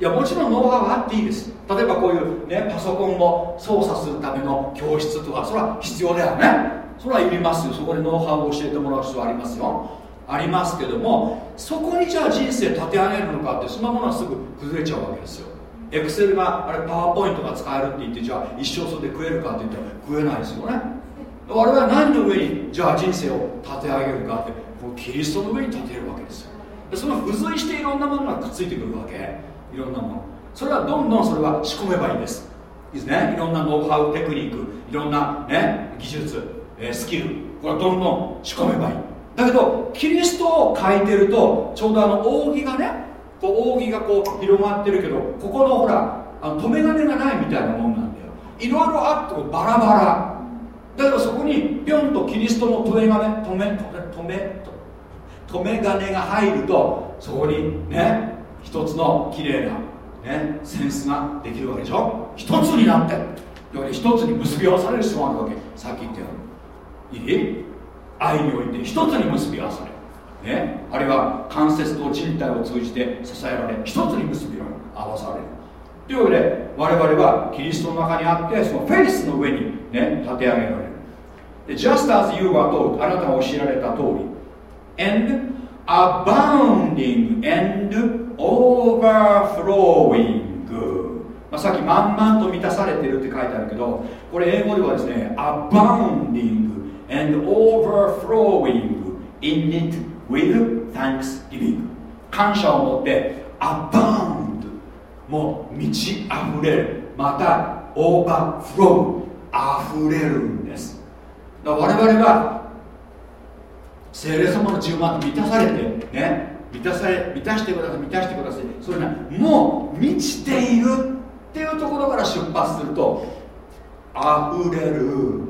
いやもちろんノウハウはあっていいです。例えばこういう、ね、パソコンを操作するための教室とかそれは必要だよね。それはいりますよ。そこでノウハウを教えてもらう必要ありますよ。ありますけどもそこにじゃあ人生立て上げるのかってそんなものはすぐ崩れちゃうわけですよ。エクセルがあれパワーポイントが使えるって言ってじゃあ一生それで食えるかって言ったら食えないですよね。我々は何の上にじゃあ人生を立て上げるかってこのキリストの上に立てるわけですよ。その付随していろんなものがくっついてくるわけ。いろんなもの。それはどんどんそれは仕込めばいいです。いいですね。いろんなノウハウテクニックいろんな、ね、技術、え、スキルこれはどんどん仕込めばいい。だけどキリストを書いてるとちょうどあの扇がねこう扇がこう広がってるけどここのほらあの留め金がないみたいなもんなんだよ。いろいろあってバラバラ。だけどそこにぴょんとキリストの留め金留め留め留め留め金が入るとそこにね一つの綺麗な、ね、センスができるわけでしょ？一つになって一つに結び合わされる必要があるわけ。さっき言ったようにいい？愛において一つに結び合わされる、ね、あるいは関節と人体を通じて支えられ一つに結び合わされる。というわけで我々はキリストの中にあってそのフェイスの上に、ね、立て上げられる。で Just as you were taught あなたが教えられた通り and abounding and overflowing まあ、さっき満々と満たされてるって書いてあるけどこれ英語ではですね abounding and overflowing in it with thanksgiving. 感謝を持って abound もう満ち溢れる。また overflow 溢れるんです。だから我々は聖霊様の自由満満たされてね満たされ満たしてください満たしてくださいそれねもう満ちているっていうところから出発すると溢れる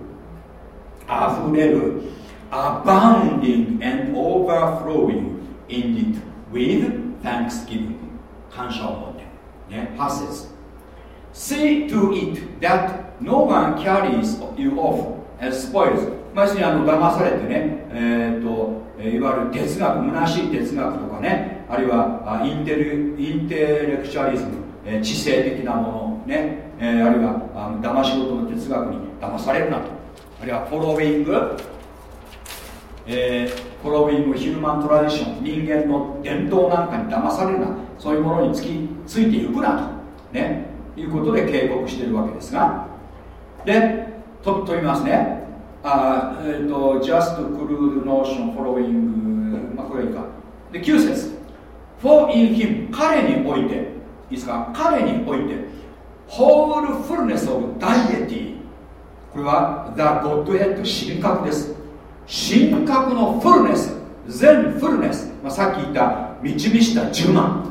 溢れる abounding and overflowing in it with thanksgiving 感謝を持ってね8節 See to it that no one carries you off as spoils まあ、要するにあの騙されてね、えーとえいわゆる哲学虚しい哲学とかねあるいはインテルインテレクチャリズム、えー、知性的なものね、えー、あるいはあの騙し事の哲学に騙されるなと。あるいはフォローィング、えー、フォローィングヒューマントラディション人間の伝統なんかに騙されるな。そういうものにつきついていくなと。ね。いうことで警告しているわけですが。でと飛びますね。あえっ、ー、と just crude notion following まあこれはいいかで9節 for in him 彼においていいですか彼において whole fullness of deity これは the Godhead 神格です神格のフルネス全フルネス、まあ、さっき言った満ち満ちた十万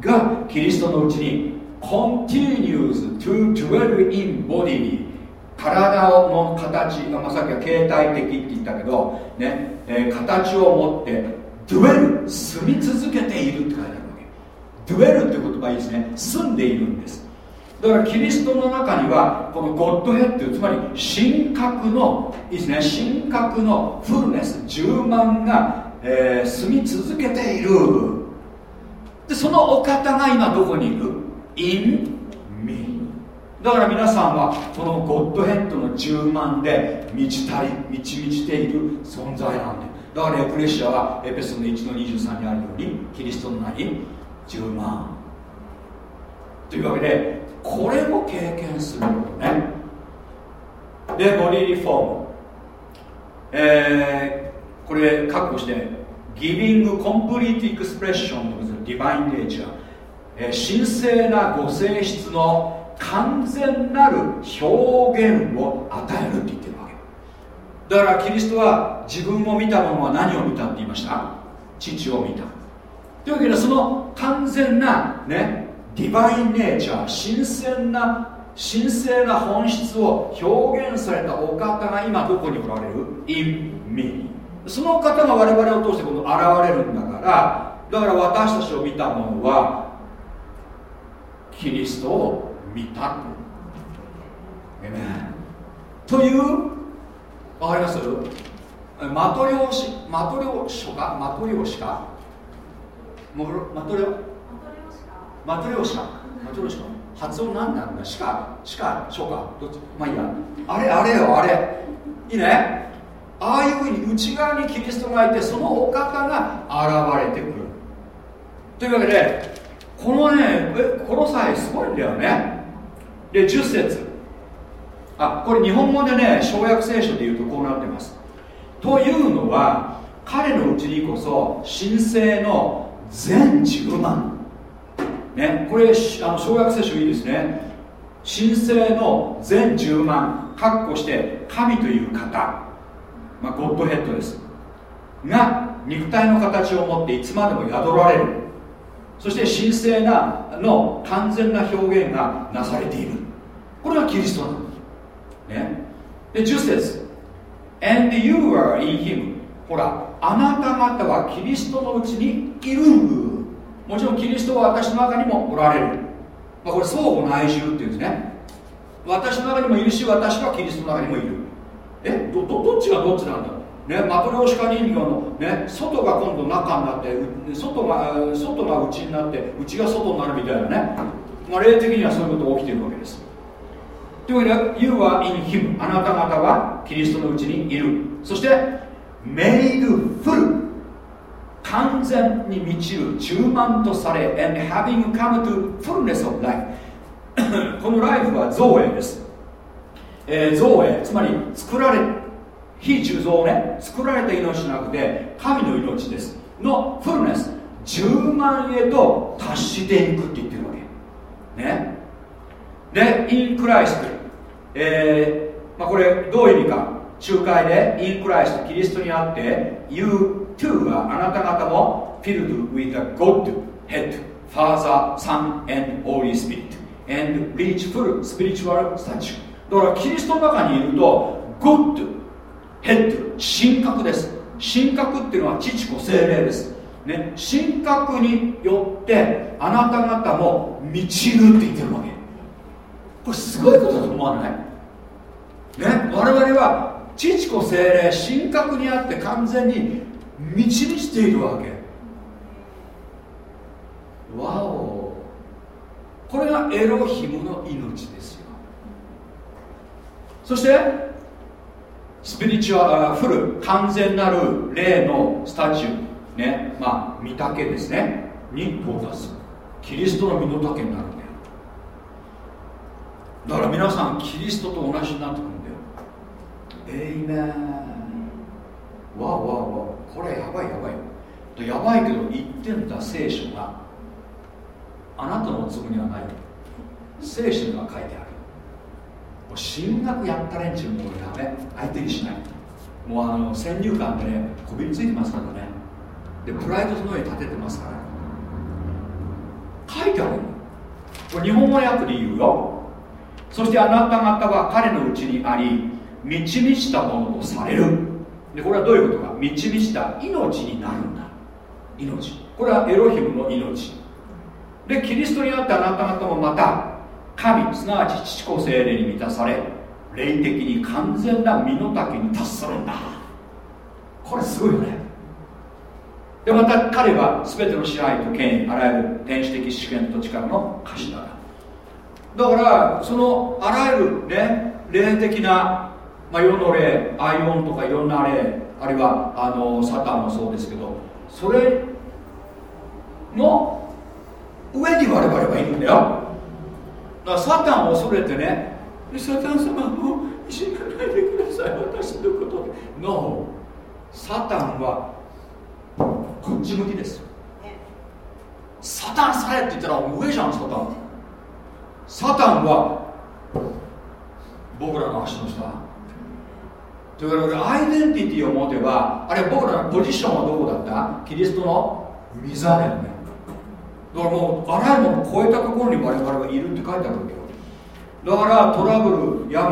がキリストのうちに continues to dwell in body 体の形、ま、さっきは形態的って言ったけど、ねえー、形を持ってドゥエル住み続けているって書いてあるわけ。ドゥエルって言葉いいですね。住んでいるんです。だからキリストの中にはこのゴッドヘッドつまり神格のいいですね神格のフルネス10万が、えー、住み続けている。でそのお方が今どこにいる？in だから皆さんはこのゴッドヘッドの10万で満ちたり満ち満ちている存在なんでだからエクレシアはエペソの1の23にあるようにキリストの名に10万というわけでこれも経験することね。でボディリフォーム。えー、これ括弧して Giving complete expression of the divine nature、えー、神聖なご性質の完全なる表現を与えるって言ってるわけ。だからキリストは自分を見た者は何を見たって言いました？父を見た。というわけでその完全なねディバインネイチャー神聖な神聖な本質を表現されたお方が今どこにおられる ?in me その方が我々を通してこの現れるんだからだから私たちを見た者はキリストを見たというわかります？マトリョーシマトリョーシかマトリョーシかマトリョ？マトリョーシかマトリョーシか発音なんなんだ？しかしかしょかどっち？まあいいや。あれあれよあれ。いいね？ああいうふうに内側にキリストがいてそのお方が現れてくる。というわけでこのねこの際すごいんだよね。で10節。あこれ日本語でね小約聖書で言うとこうなってます。というのは彼のうちにこそ神聖の全10万。ねこれあの小約聖書いいですね。神聖の全10万括弧して神という方、まあ、ゴッドヘッドです。が肉体の形を持っていつまでも宿られる。そして神聖なの完全な表現がなされている。これがキリストなんね。で10節 And you are in him. ほらあなた方はキリストのうちにいるもちろんキリストは私の中にもおられる、まあ、これ相互内住っていうんですね。私の中にもいるし私はキリストの中にもいる。えどどどっちがどっちなんだ？ね、マトリョーシカ人形の、ね、外が今度中になって外が外が内になって内が外になるみたいなね、まあ、霊的にはそういうことが起きてるわけです。というわけで You are in Him あなた方はキリストのうちにいる。そして Made full 完全に満ちる充満とされ and having come to fullness of life このライフは造営です、えー、造営つまり作られ非重造ね作られた命じゃなくて神の命です。のフルネス10万へと達していくって言ってるわけ。ね。でインクライスト、えーまあ、これどういう意味か仲介でインクライストキリストにあって You 2はあなた方も filled with a God head Father, Son and Holy Spirit and reach full spiritual stature だからキリストの中にいると God head 神格です。神格っていうのは父子精霊です。ね、神格によってあなた方も満ちるって言ってるわけ。これすごいことだと思わない？ね我々は父子精霊神格にあって完全に満ち満ちているわけ。わおこれがエロヒムの命ですよ。そしてスピリチュアルフル完全なる霊のスタチューねまあ御岳ですね。に到達キリストの身の丈になる。だから皆さんキリストと同じになってくるんだよ。エイメン。わわわこれやばいやばい。やばいけど言ってんだ聖書が。あなたのつもにはない。聖書には書いてある。もう進学やった連中もダメ。相手にしない。もうあの先入観ってねこびりついてますからね。でプライドその上に立ててますから。書いてあるこれ日本語訳で言うよ。そしてあなた方は彼のうちにあり満ち満ちたものとされる。でこれはどういうことか？満ち満ちた命になるんだ。命。これはエロヒムの命。でキリストにあってあなた方もまた神すなわち父子精霊に満たされ霊的に完全な身の丈に達するんだ。これすごいよね。でまた彼は全ての支配と権威あらゆる天使的主権と力の頭だ。だからそのあらゆるね霊的な、まあ、世の霊アイオンとかいろんな霊あるいはあのサタンもそうですけどそれの上に我々はいるんだよ。だからサタンを恐れてねサタン様もういじめないでください私のこと No サタンはこっち向きです。サタンされって言ったら上じゃんサタンサタンは僕らの足の下。というわけでアイデンティティを持てばあれ僕らのポジションはどこだった？キリストの御座だよね。だからもうあらゆるものを超えたところに我々はいるって書いてあるわけよ。だからトラブル病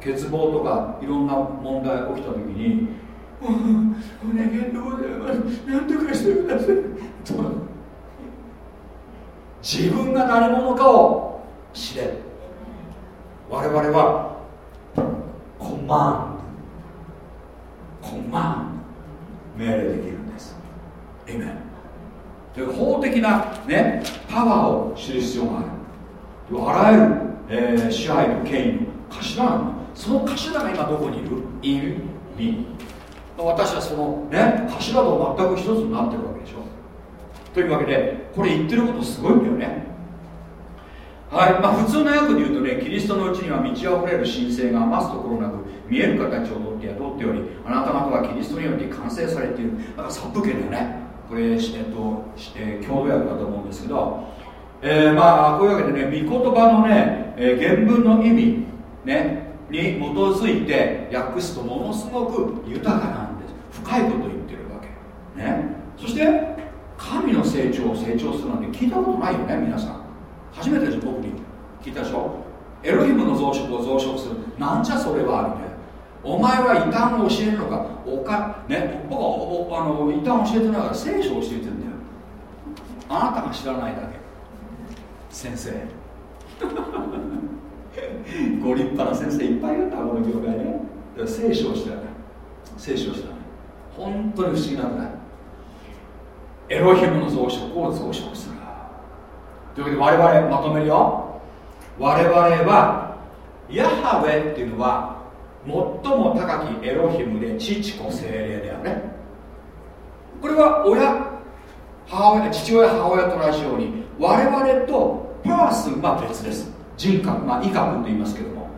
欠乏とかいろんな問題が起きた時にお願いでございます何とかしてください。と。自分が何者かを知れ我々はコマンコマン命令できるんです。エメンという法的な、ね、パワーを知る必要がある。あらゆる、えー、支配と権威の頭なのその頭が今どこにいる？in me 私はそのね頭と全く一つになってるわけでしょ。というわけでこれ言ってることすごいんだよねはい。まあ普通の訳で言うとねキリストのうちには満ち溢れる神聖が余すところなく見える形をとって雇っておりあなた方はキリストによって完成されている。だから殺風景だよね。これ、えっと、え共同訳だと思うんですけど、えー、まあこういうわけでね御言葉のね、えー、原文の意味ねに基づいて訳すとものすごく豊かなんです。深いことを言ってるわけ。ね。そして神の成長を成長するなんて聞いたことないよね皆さん。初めてです僕に聞いたでしょ？エロヒムの増殖を増殖する。なんじゃそれはみたいな。お前は異端を教えるのか？おかね？僕はあの異端を教えてないから聖書を教えてるんだよ。あなたが知らないだけ。先生。[LAUGHS] ご立派な先生いっぱいいるんだこの業界ね。聖書を知らない。聖書を知らない。本当に不思議なんだ。エロヒムの増殖を増殖する。というわけで我々まとめるよ。我々はヤハウェっていうのは最も高きエロヒムで父子精霊だよね。これは親母親父親母親と同じように我々とパースは別です。人格まあ威嚇と言いますけども。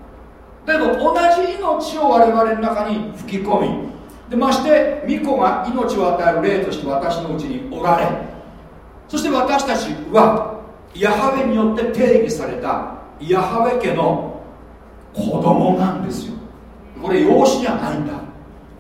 だけど同じ命を我々の中に吹き込みでまして巫女が命を与える霊として私のうちにおられそして私たちはヤハウェによって定義されたヤハウェ家の子供なんですよ。これ養子じゃないんだ。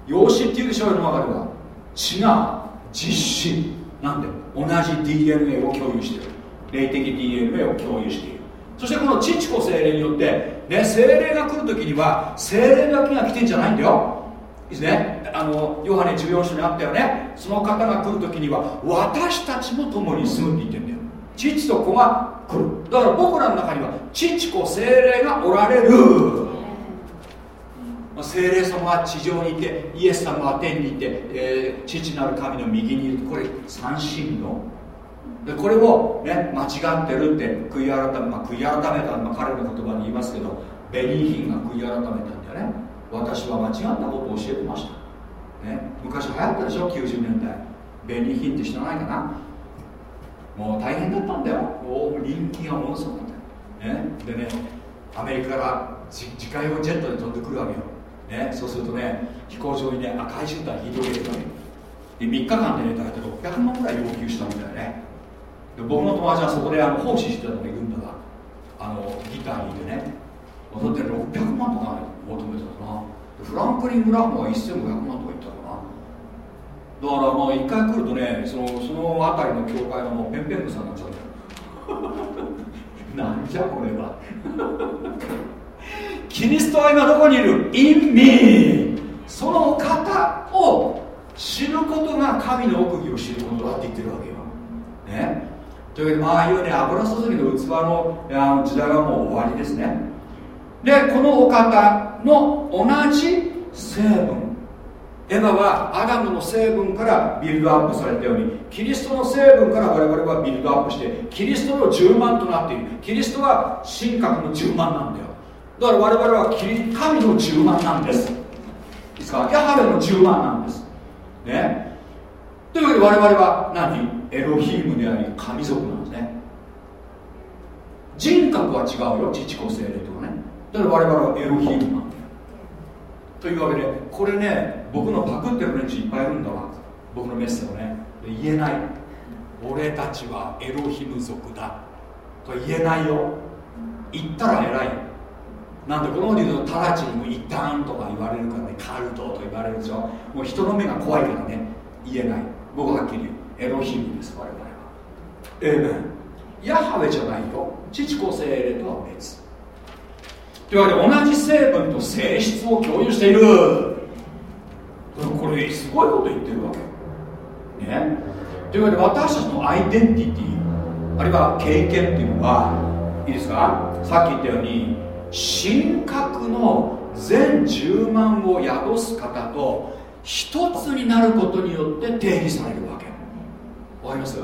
養子っていうでしょ世の中では。違う実子なんで同じ DNA を共有している。霊的 DNA を共有している。そしてこの父子精霊によって、ね、精霊が来る時には精霊だけが来てんじゃないんだよ。いいですね。あのヨハネ14章にあったよね。その方が来る時には私たちも共に住むって言ってんだよ。父と子が来る。だから僕らの中には父子精霊がおられる。精霊様は地上にいてイエス様は天にいて、えー、父なる神の右にいる。これ三神のでこれを、ね、間違ってるって悔い改め、まあ、悔い改めた、まあ、彼の言葉に言いますけどベニーヒンが悔い改めたんだよね。私は間違ったことを教えてました、ね、昔流行ったでしょ90年代。ベニーヒンって知らないかな？もう大変だったんだよ。人気がものすごかったよ、ね、でねアメリカから自家用ジェットで飛んでくるわけよ。ね、そうするとね飛行場にね赤い絨毯引いておけるわけで3日間でね大体600万ぐらい要求したみたいね。で僕の友達はそこであの奉仕してたのがいるんだがあのギターにいてね。だって600万とか求めてたな。フランクリン・グラムは1500万とか言ったかなだからもう一回来るとねそのその辺りの教会がもうペンペングさになっちゃう。んだよなんじゃこれは。[LAUGHS] キリストは今どこにいる ?in me そのお方を知ることが神の奥義を知ることだって言ってるわけよ、ね、というわけでまあああいうね油注ぎの器のあの時代はもう終わりですね。でこのお方の同じ成分。エヴァはアダムの成分からビルドアップされたようにキリストの成分から我々はビルドアップしてキリストの10万となっている。キリストは神格の10万なんだよ。だから我々は神の10万なんです。いいですかヤハベの10万なんです。ね。というわけで我々は何？エロヒームであり神族なんですね。人格は違うよ父子精霊とかね。だから我々はエロヒームなんだよ。というわけでこれね僕のパクってる連中いっぱいいるんだわ。僕のメッセをね。言えない。俺たちはエロヒム族だ。と言えないよ。言ったら偉い。なんでこのこと言うと直ちにも一旦とか言われるからね。カルトと言われるでしょ。もう人の目が怖いからね。言えない。僕ははっきり言う。エロヒムです我々は。ええねヤハウェじゃないよ。父子精霊とは別。というわけで同じ成分と性質を共有している。これすごいこと言ってるわけ。ね？というわけで私たちのアイデンティティあるいは経験っていうのはいいですか？さっき言ったように神格の全10万を宿す方と一つになることによって定義されるわけ。わかります？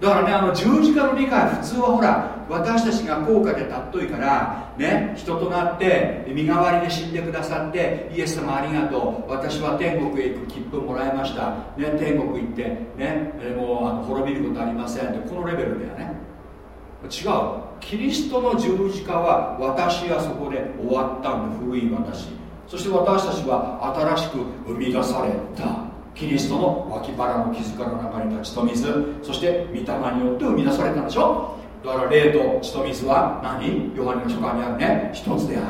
だからねあの十字架の理解普通はほら私たちが高価で尊いからね人となって身代わりで死んでくださってイエス様ありがとう。私は天国へ行く切符もらいました、ね、天国行ってねもうあの滅びることありませんって。このレベルだよね。違う。キリストの十字架は私はそこで終わったんで古い私。そして私たちは新しく生み出された。キリストの脇腹の傷から流れた血と水そして御霊によって生み出されたんでしょ？だから霊と血と水は何？ヨハネの書簡にあるね。一つである。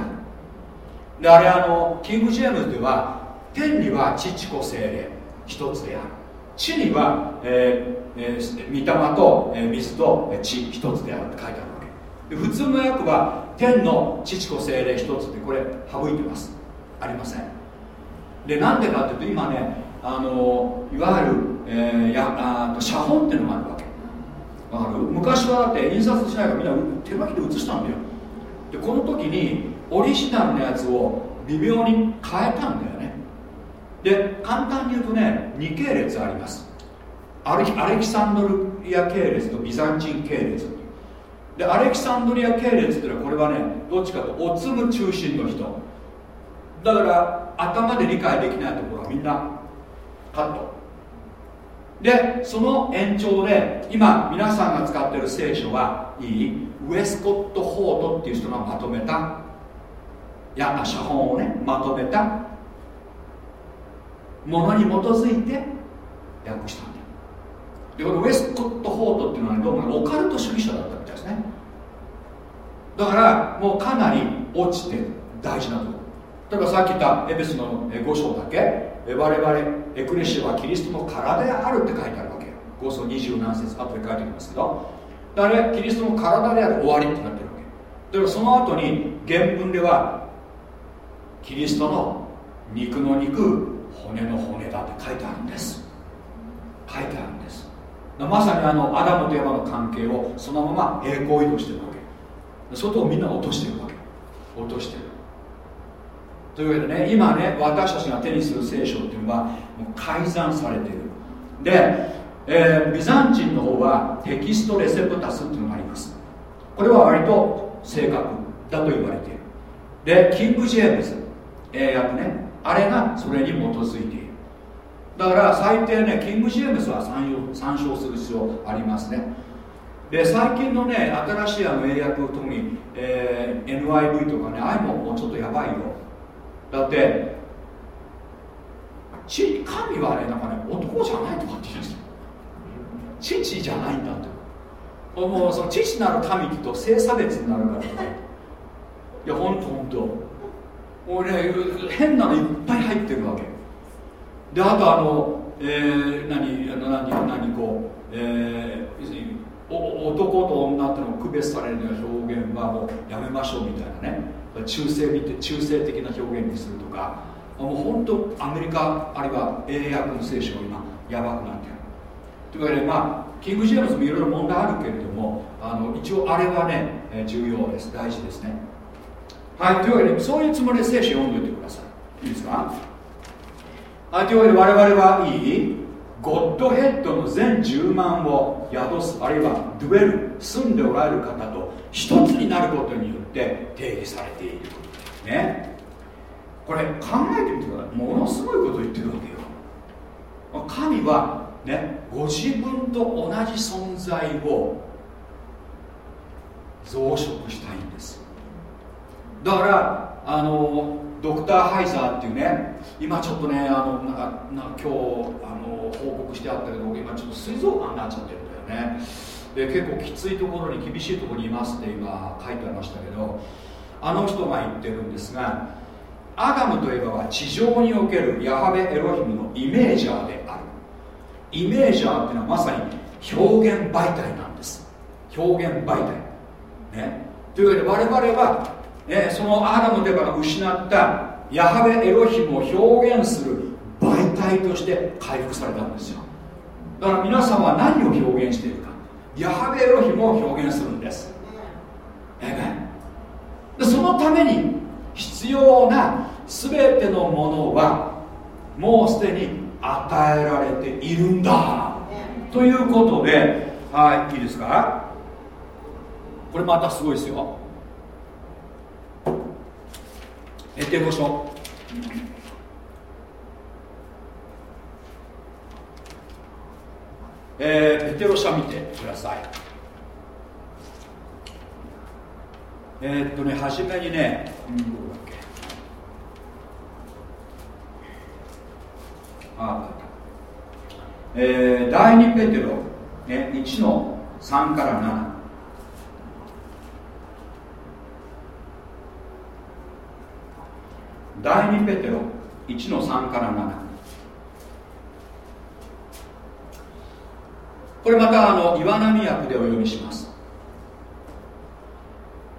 であれあのキング・ジェームズでは天には父子精霊。一つである。地には、えーえー、御霊と、えー、水と血一つであるって書いてあるわけ。普通の訳は天の父子精霊一つってこれ省いてます。ありません。でなんでかっていうと今ねあのいわゆる、えー、やあ写本っていうのがあるわけ。わかる？昔はだって印刷しないからみんな手書きで写したんだよ。でこの時にオリジナルのやつを微妙に変えたんだよね。で簡単に言うとね2系列あります。アレキサンドリア系列とビザンチン系列。でアレキサンドリア系列っていうのはこれはねどっちかとおつむ中心の人。だから頭で理解できないところはみんなカット。でその延長で今皆さんが使ってる聖書はいいウエスコット・ホートっていう人がまとめたや写本をねまとめたものに基づいて訳したんだでこのウエスコット・ホートっていうのは、ね、どうもオカルト主義者だったみたいですね。だからもうかなり落ちて大事なとこ。ろ例えばさっき言ったエベスの5章だけ、我々エクレシアはキリストの体であるって書いてあるわけよ。5層二十何節後で書いてありますけど。だからキリストの体である終わりってなってるわけだからその後に原文ではキリストの肉の肉骨の骨だって書いてあるんです。書いてあるんです。まさにあのアダムとエヴァの関係をそのまま平行移動してるわけ。外をみんな落としてるわけ。落としてる。というわけでね今ね私たちが手にする聖書っていうのはもう改ざんされている。で、えー、ビザンチンの方はテキストレセプタスっていうのがあります。これは割と正確だと言われている。でキング・ジェームズ、えー、やね。あれがそれに基づいている。だから最低ねキング・ジェームスは参参照する必要ありますね。で最近のね新しいあの英訳特に、えー、NIV とかねああいうのもちょっとやばいよ。だって神はねなんかね男じゃないとかって言うんですよ父じゃないんだって。もうその父なる神って言うと性差別になるからいやほんとほんと。もうね変なのいっぱい入ってるわけ。であとあの、えー、何何何こう、えー、お男と女ってのを区別されるような表現はもうやめましょうみたいなね。中性中性的な表現にするとかもう本当アメリカあるいは英訳の聖書が今やばくなってる。というわけでまあキング・ジェームズもいろいろ問題あるけれどもあの一応あれはね重要です。大事ですね。はいというわけでそういうつもりで聖書読んでおいてください。いいですか？はいというわけで我々はいい？ゴッドヘッドの全10万を宿すあるいはドゥエル住んでおられる方と一つになることによって定義されているね。これ考えてみてください。ものすごいこと言ってるわけよ。神はねご自分と同じ存在を増殖したいんです。だからあのドクター・ハイザーっていうね今ちょっとねあのなんかな今日あの報告してあったけど今ちょっと膵臓がんになっちゃってるんだよね。で結構きついところに厳しいところにいますって今書いてありましたけどあの人が言ってるんですがアダムといえばは地上におけるヤハベエロヒムのイメージャーである。イメージャーっていうのはまさに表現媒体なんです。表現媒体。ね。というわけで我々は、ね、そのアダムといえばが失ったヤハベエロヒムを表現する媒体として回復されたんですよ。だから皆さんは何を表現しているか。ヤハベエロヒムを表現するんです。でそのために必要な全てのものはもうすでに与えられているんだ。ということではいいいですか？これまたすごいですよ。エテロ書えー、ペテロ書見てください。えー、っとね初めにね、うん、どこだっけ。あえー、第2ペテロ、ね、1の3から7第2ペテロ1の3から7これまたあの岩波訳でお読みします。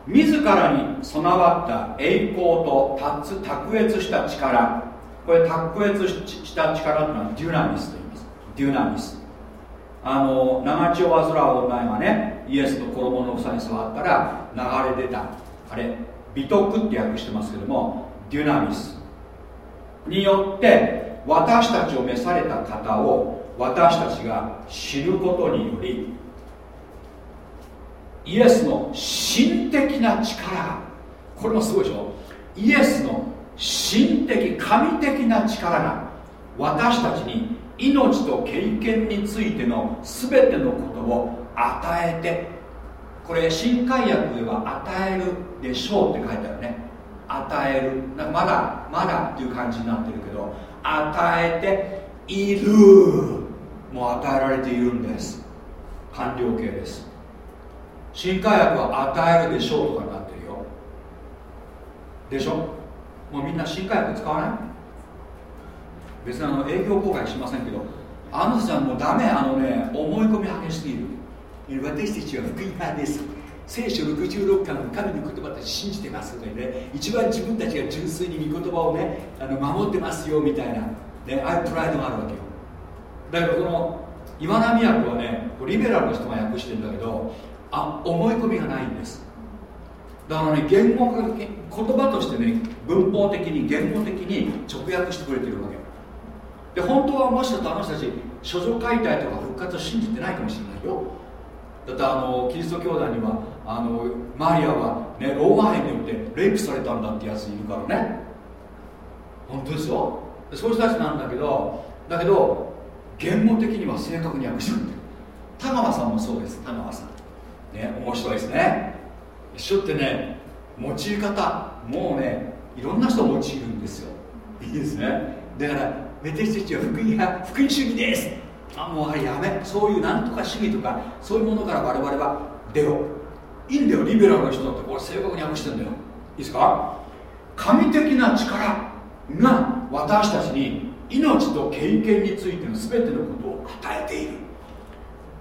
自らに備わった栄光と卓越した力。これ卓越した力というのはデュナミスと言います。デュナミス。あの長血を患う女がねイエスの衣の房に触ったら流れ出た。あれ美徳って訳してますけどもデュナミス。によって私たちを召された方を私たちが知ることによりイエスの神的な力がこれもすごいでしょ？イエスの神的神的な力が私たちに命と経験についての全てのことを与えてこれ新海訳では与えるでしょうって書いてあるね。与える。まだまだっていう感じになってるけど与えている。もう与えられているんです。完了形です。新海訳は与えるでしょうとかになってるよ。でしょ？もうみんな新海訳使わない？別にあの営業妨害しませんけどあの人はもうダメあのね思い込み激しすぎる。私たちは福音派です。聖書66巻の神の言葉って信じてますのでね一番自分たちが純粋に御言葉をねあの守ってますよみたいな、ね、ああいうプライドがあるわけだけどこの岩波役はねリベラルの人が訳してるんだけどあ思い込みがないんです。だからね言語が言葉としてね文法的に言語的に直訳してくれてるわけ。で本当はもしかしたあの人たち処女解体とか復活を信じてないかもしれないよ。だってあのキリスト教団にはあのマリアは、ね、ローマ兵によってレイプされたんだってやついるからね。本当ですよ。そういう人たちなんだけどだけど言語的には正確に訳してくれてる田川さんもそうです。田川さん。ね面白いですね。一緒ってね用い方もうねいろんな人を用いるんですよ。いいですね。だから私たちは福音派福音主義です。あもうあれやめ。そういうなんとか主義とかそういうものから我々は出よういいんだよリベラルな人だって。これ正確に訳してんだよ。いいですか？神的な力が私たちに命と経験についての全てのことを与えている。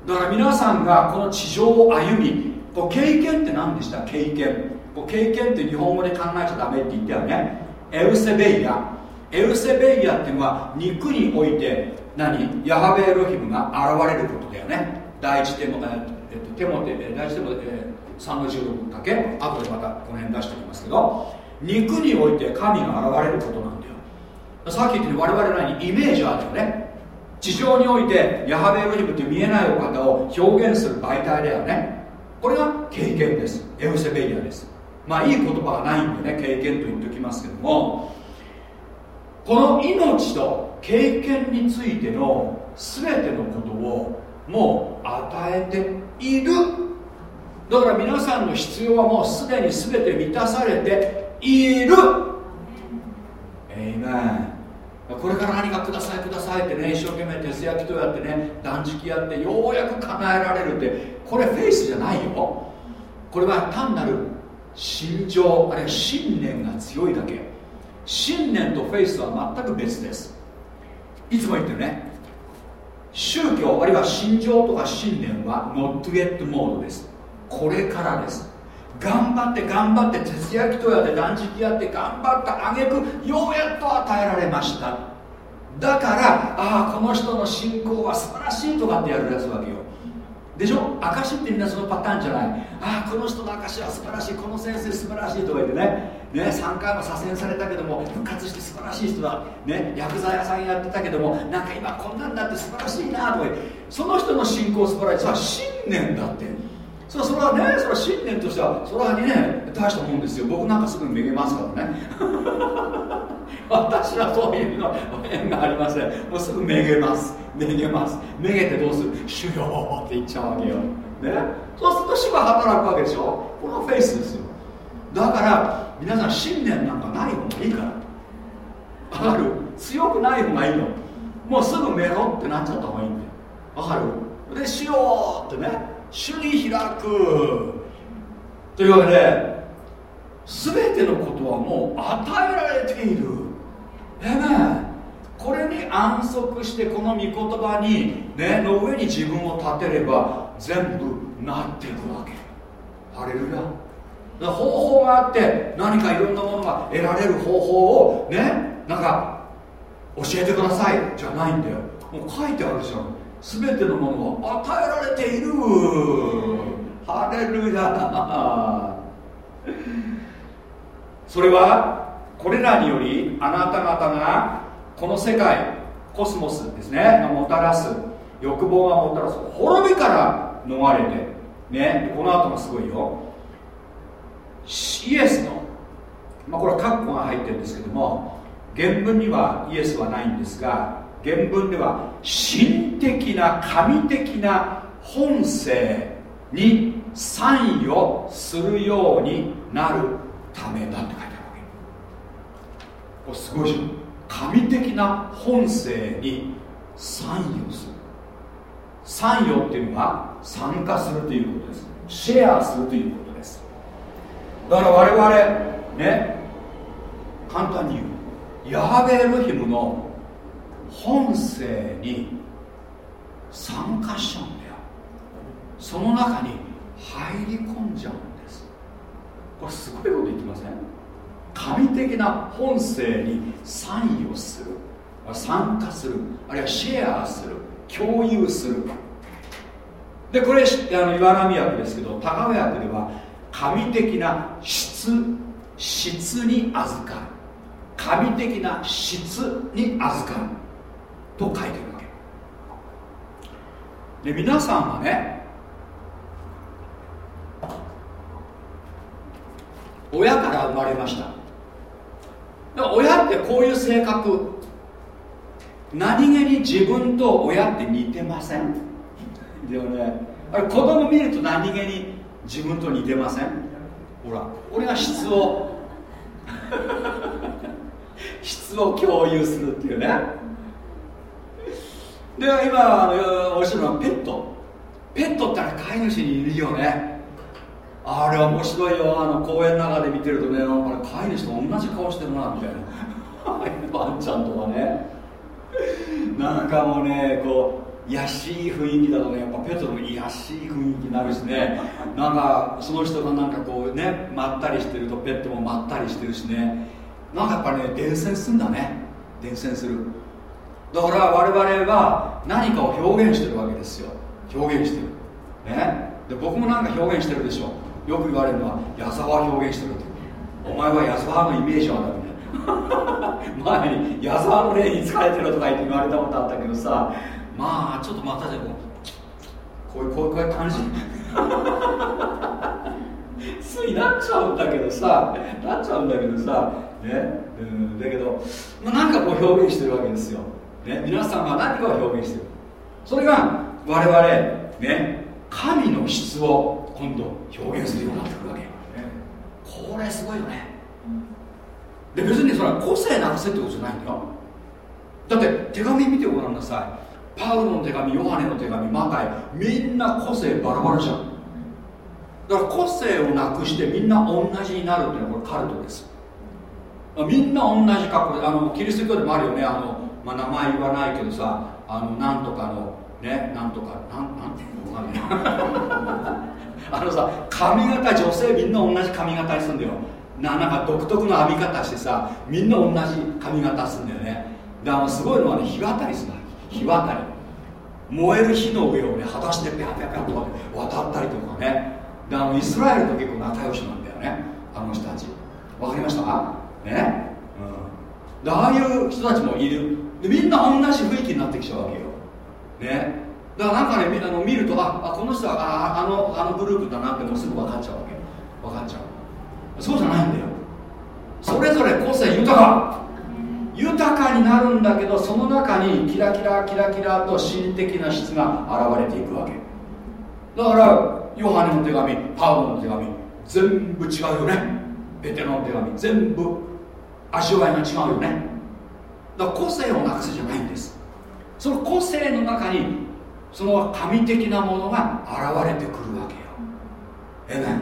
だから皆さんがこの地上を歩みこう経験って何でした？経験。こう経験って日本語で考えちゃダメって言ったよね。エウセベイヤ。エウセベイヤっていうのは肉において何？ヤハベエロヒムが現れることだよね。第一テモ、えっと、テモ第一テモ、え、3の16かけ後でまたこの辺出しておきますけど。肉において神が現れることなんだよ。さっき言ったように我々らにイメージあるよね。地上においてヤハベエロヒムという見えないお方を表現する媒体だよね。これが経験です。エウセベイヤです。まあいい言葉がないんでね経験と言っておきますけども。この命と経験についての全てのことをもう与えている。だから皆さんの必要はもうすでに全て満たされている。えいめこれから何かくださいくださいってね一生懸命徹夜祈祷やってね断食やってようやく叶えられるってこれフェイスじゃないよ。これは単なる心情あるいは信念が強いだけ。信念とフェイスは全く別です。いつも言ってるね。宗教あるいは心情とか信念は not yet モードです。これからです。頑張って頑張って徹夜祈祷やって断食やって頑張ったあげくようやっと与えられました。だからああこの人の信仰は素晴らしいとかってやるやつわけよ。でしょ？証ってみんなそのパターンじゃない。ああこの人の証は素晴らしい。この先生素晴らしいとか言ってね。ね3回も左遷されたけども復活して素晴らしい人だ、ね、薬剤屋さんやってたけどもなんか今こんなんだって素晴らしいなとか言って。その人の信仰素晴らしい。それは信念だって。それそれはねそれは信念としてはそれはね大したもんですよ。僕なんかすぐにめげますからね。[LAUGHS] 私はそういうの縁がありません。もうすぐめげます。めげます。めげてどうする？主よって言っちゃうわけよ、ね、そうすると主が働くわけでしょ？このフェイスですよ。だから皆さん信念なんかない方がいいから。わかる？強くない方がいいの。もうすぐメロってなっちゃった方がいいんだよ。わかる？でしようってね。主に開く。というわけで全てのことはもう与えられている。えめこれに安息してこの御言葉に、ね、の上に自分を立てれば全部なっていくわけ。ハレルヤ。方法があって何かいろんなものが得られる方法をねなんか教えてください。じゃないんだよ。もう書いてあるじゃん。全てのものを与えられている。ハレルヤ。それはこれらによりあなた方がこの世界コスモスですね。がもたらす欲望がもたらす滅びから逃れてね。この後がすごいよ。イエスの。まあこれはカッコが入ってるんですけども原文にはイエスはないんですが原文では神的な神的な本性に参与するようになるためだって書いてあるわけ。これすごいじゃん。神的な本性に参与する。参与っていうのは参加するということです。シェアするということです。だから我々ね簡単に言う。ヤハベエロヒムの本性に参加しちゃうんだよ。その中に入り込んじゃうんです。これすごいこと言ってません？神的な本性に参与する。参加する。あるいはシェアする。共有する。でこれあの岩波訳ですけど高尾訳では神的な質質に預かる。神的な質に預かると書いてるわけ。で皆さんはね親から生まれました。親ってこういう性格。何気に自分と親って似てません。でもね。あれ子供見ると何気に自分と似てません。ほら俺が質を [LAUGHS] 質を共有するっていうね。で今おっしゃるのはペット。ペットってあれ飼い主にいるよね。あれ面白いよ。あの公園の中で見てるとねあれ飼い主と同じ顔してるなみたいな。[LAUGHS] ワンちゃんとかね。なんかもうねこうやしい雰囲気だとねやっぱペットのやしい雰囲気になるしね。なんかその人がなんかこうねまったりしてるとペットもまったりしてるしね。なんかやっぱりね伝染するんだね。伝染する。だから我々は何かを表現してるわけですよ。表現してる。ね。で僕もなんか表現してるでしょ。よく言われるのは矢沢表現してるって。お前は矢沢のイメージはあるみたいな前に矢沢の例に使えてるとか言って言われたことあったけどさ。まあちょっとまたでもこういうこういうこういう感じ。[LAUGHS] ついなっちゃうんだけどさ。なっちゃうんだけどさ。ね。うん。だけど、まあ、なんかこう表現してるわけですよ、ね、皆さんは何かを表現してる。それが我々ね神の質を今度表現するようになってくるわけ、これすごいよね。で別にそれは個性なくせってことじゃないんだよ。だって手紙見てごらんなさい。パウロの手紙ヨハネの手紙マタイ。みんな個性バラバラじゃん。だから個性をなくしてみんな同じになるっていうのはこれカルトです。みんな同じ格好であのキリスト教でもあるよね。あの、まあ、名前言わないけどさあのなんとかのねなんとかなんなんていうのかなあのさ髪型女性みんな同じ髪型にするんだよ。ななんか独特の編み方してさみんな同じ髪型するんだよね。であのすごいのはね日渡りする日渡り。燃える火の上をね果たしてペアペアペアと渡ったりとかね。であのイスラエルと結構仲良しなんだよね。あの人たち。わかりました？かね、うん、でああいう人たちもいる。でみんな同じ雰囲気になってきちゃうわけよ。ね。だからなんかねあの見るとああこの人はああのあのグループだなってもうすぐ分かっちゃうわけ分かっちゃう。そうじゃないんだよ。それぞれ個性豊か。豊かになるんだけどその中にキラキラキラキラと心的な質が現れていくわけ。だからヨハネの手紙パウロの手紙全部違うよね。ベテロの手紙全部味わいが違うよね。だから個性をなくすじゃないんです。その個性の中にその神的なものが現れてくるわけよ。えね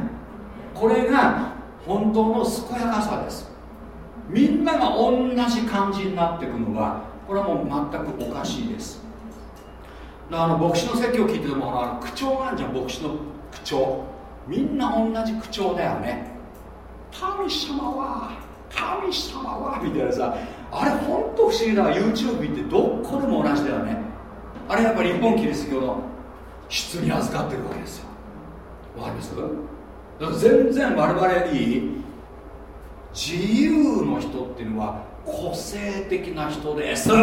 これが本当の健やかさです。みんなが同じ感じになっていくのはこれはもう全くおかしいです。あの牧師の説教を聞いててもあの口調なんじゃん。牧師の口調。みんな同じ口調だよね。神様は神様はみたいなさあれ本当不思議だ。YouTube 見てどこでも同じだよね。あれやっぱり日本キリスト教の質に預かってるわけですよ。わかります？だから全然我々いい。自由の人っていうのは個性的な人です。だか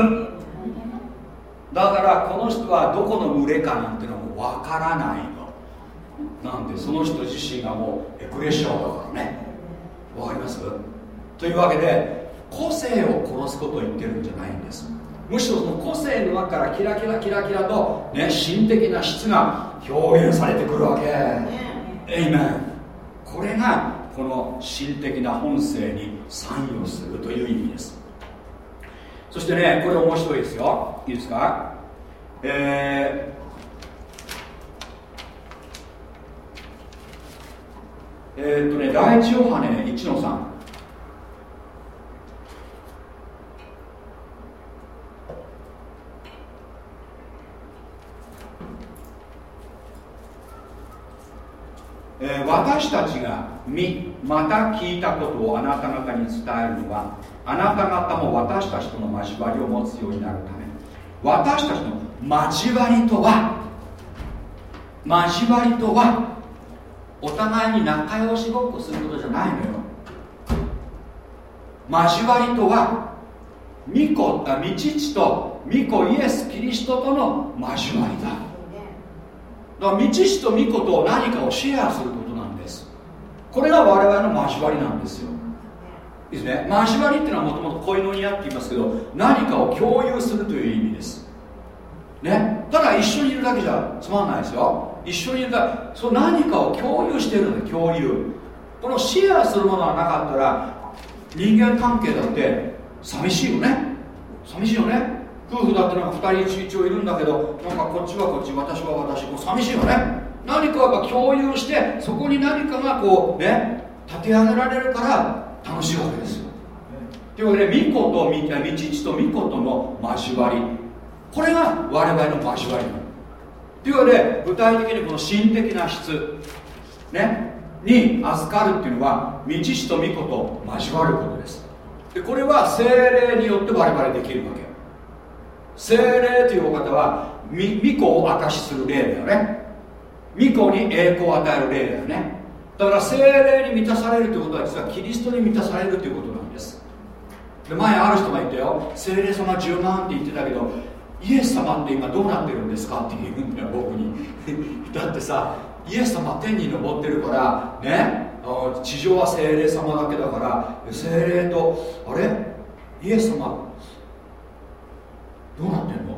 らこの人はどこの群れかなんていうのはもうわからないの。なんでその人自身がもうエクレッシアだからね。わかります？というわけで個性を殺すことを言ってるんじゃないんです。むしろその個性の中からキラキラキラキラと、ね、心的な質が表現されてくるわけ。エイメンこれがこの心的な本性に参与するという意味です。そしてねこれ面白いですよ。いいですか？えー、えー、っとね第一ヨハネ1の3えー私たちが見また聞いたことをあなた方に伝えるのはあなた方も私たちとの交わりを持つようになるため。私たちの交わりとは交わりとはお互いに仲良しごっこすることじゃないのよ。交わりとは御子あ御父と御子イエス・キリストとの交わりだ。だから御父と御子と何かをシェアすること。これが我々の交わりなんですよ。いいですね。交わりっていうのはもともと恋のニアって言いますけど何かを共有するという意味です。ね。ただ一緒にいるだけじゃつまんないですよ。一緒にいるだそう何かを共有しているので共有。このシェアするものがなかったら人間関係だって寂しいよね。寂しいよね。夫婦だってなんか2人一応いるんだけどなんかこっちはこっち私は私こう寂しいよね。何かやっぱ共有してそこに何かがこうね立て上げられるから楽しいわけですよ。というわけで御子と御御父と御子との交わり。これが我々の交わりというわけで具体的にこの心的な質。ね。に預かるっていうのは道師と御子と交わることです。でこれは精霊によって我々できるわけ。精霊というお方は御子を証しする霊だよね。御子に栄光を与える霊だよね。だから精霊に満たされるということは実はキリストに満たされるということなんです。で前ある人が言ったよ。精霊様10万って言ってたけどイエス様って今どうなってるんですか？って言うんだよ僕に。[LAUGHS] だってさイエス様天に昇ってるからね？地上は精霊様だけだから精霊とあれ？イエス様どうなってんの？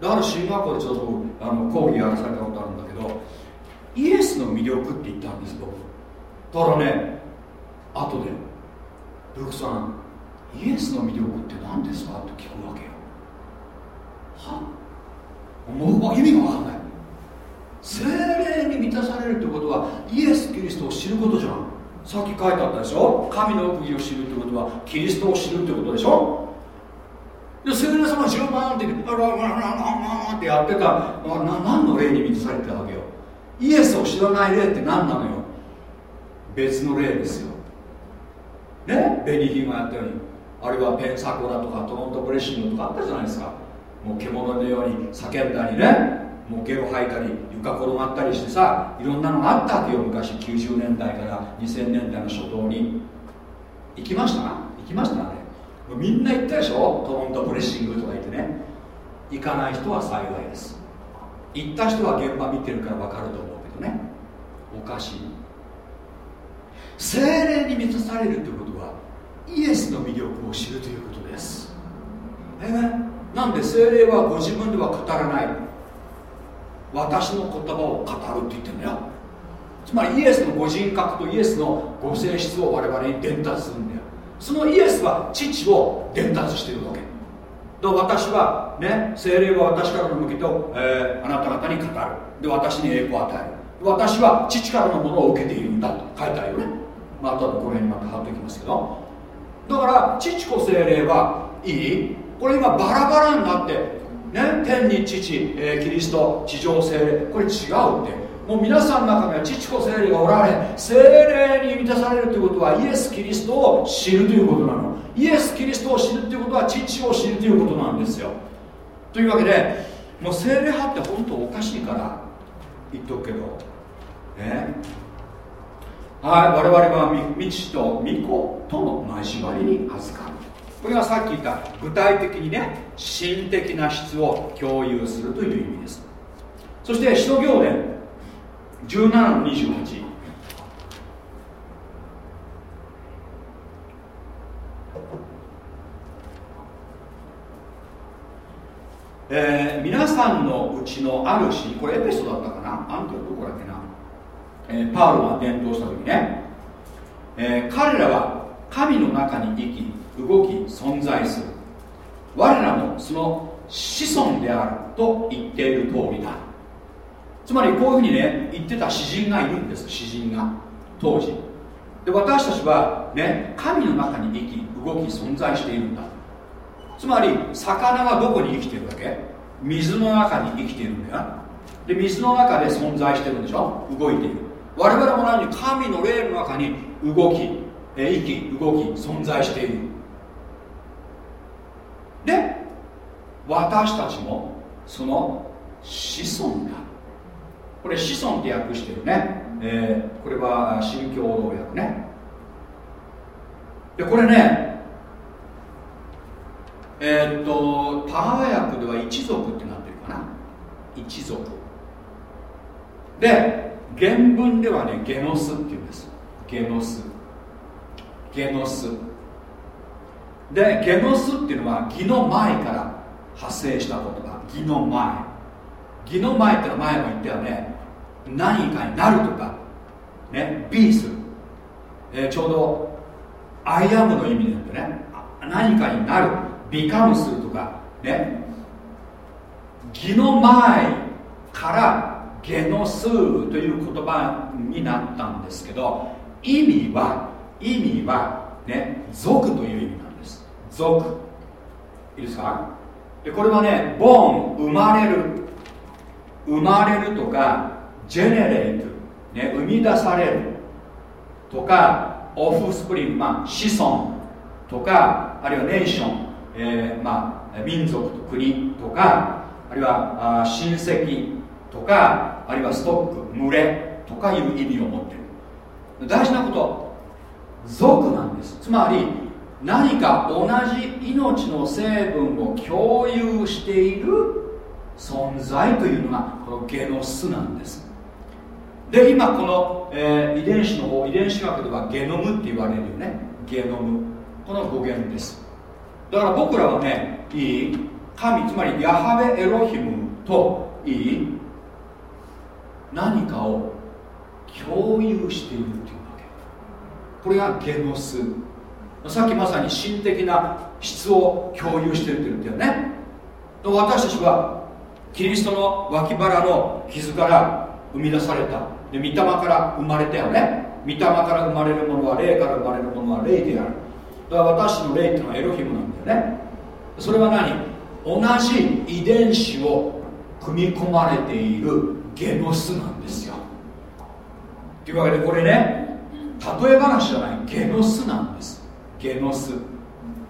だから進学校でちょっとあの講義やらされたことあるんだけどイエスの魅力って言ったんです僕だからね後で「ルクさんイエスの魅力って何ですか?」って聞くわけよ。は？もう意味が分かんない。精霊に満たされるってことはイエス・キリストを知ることじゃん。さっき書いてあったでしょ？神の奥義を知るってことはキリストを知るってことでしょ？で聖霊様10万ってあらららららってやってたな何の霊に満たされてたわけよイエスを知らない霊って何なのよ？別の霊ですよ。ね？ベニヒンがやったようにあるいはペンサコだとかトロントブレッシングとかあったじゃないですか。もう獣のように叫んだりね。もうゲロ吐いたり床転がったりしてさいろんなのがあったわけよ。昔90年代から2000年代の初頭に。行きました？行きましたね。みんな行ったでしょ？トロントブレッシングとか言ってね。行かない人は幸いです行った人は現場見てるから分かると思うけどね。おかしい。精霊に満たされるということはイエスの魅力を知るということです。えなんで精霊はご自分では語らない。私の言葉を語るって言ってんだよ。つまりイエスのご人格とイエスのご性質を我々に伝達するんだよ。そのイエスは父を伝達してるわけ。で私はね精霊は私からの向きと、えー、あなた方に語る。で私に栄光を与える。私は父からのものを受けているんだと書いてあるよね。まあ後でこの辺にまた貼っておきますけど。だから父子精霊はいい。これ今バラバラになってね天に父、えー、キリスト地上精霊。これ違うって。もう皆さんの中には父子精霊がおられ精霊に満たされるということはイエス・キリストを知るということなの。イエス・キリストを知るということは父を知るということなんですよ。というわけでもう精霊派って本当おかしいから言っとくけど。ねはい我々は未知と御子との交わりに預かる。これがさっき言った具体的にね心的な質を共有するという意味です。そして使徒行伝。17の28えー、皆さんのうちのあるしこれエペソだったかな？アントどこだっけな、えー、パウロが伝道した時ね、えー、彼らは神の中に生き動き存在する。我らもその子孫であると言っている通りだ。つまりこういうふうにね言ってた詩人がいるんです。詩人が。当時。で私たちはね神の中に生き動き存在しているんだ。つまり魚はどこに生きてるわけ？水の中に生きているんだよ。で水の中で存在してるんでしょ？動いている。我々も何に神の霊の中に動き息動き存在している。で私たちもその子孫だ。これ子孫って訳してるね、えー、これは新共同訳ね。でこれねえー、っと田川訳では一族ってなってるかな。一族。で原文ではねゲノスっていうんです。ゲノス。ゲノス。でゲノスっていうのは義の前から派生した言葉。義の前。義の前ってのは前も言ったよね何かになるとかね B する、えー、ちょうどアイアムの意味なんでね。何かになる。ビカムするとかね。義の前からゲノスという言葉になったんですけど意味は意味はね族という意味なんです。族。いいですか？でこれはねボーン生まれる。生まれるとかジェネレイト、ね、生み出される。とかオフスプリング、まあ、子孫。とかあるいはネーション、えー、まあ、民族と国。とかあるいはあ親戚。とかあるいはストック群れ。とかいう意味を持っている。大事なこと。族なんです。つまり何か同じ命の成分を共有している存在というのがこのゲノスなんです。で今この、えー、遺伝子の方遺伝子学ではゲノムって言われるよね。ゲノム。この語源です。だから僕らはねいい？神つまりヤハベエロヒムといい？何かを共有しているっていうわけ。これがゲノス。さっきまさに心的な質を共有してるって言ったよね。私たちはキリストの脇腹の傷から生み出された。で御霊から生まれたよね。御霊から生まれるものは霊から生まれるものは霊である。だから私の霊っていうのはエロヒムなんだよね。それは何？同じ遺伝子を組み込まれているゲノスなんですよ。というわけでこれね例え話じゃない。ゲノスなんです。ゲノス。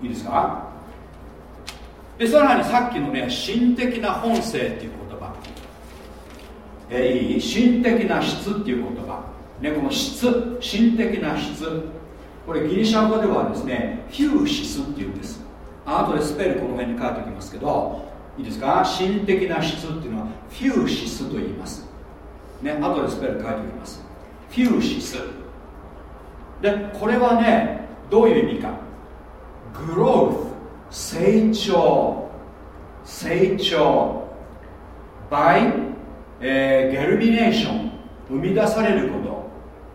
いいですか？でさらにさっきのね心的な本性っていうえー、いい心的な質っていう言葉。ねこの質心的な質。これギリシャ語ではですねフューシスっていうんです。あとでスペルこの辺に書いておきますけどいいですか？心的な質っていうのはフューシスと言います。ね後でスペル書いておきます。フューシス。でこれはねどういう意味か？グロース成長。成長。by、えー、ゲルミネーション生み出されること。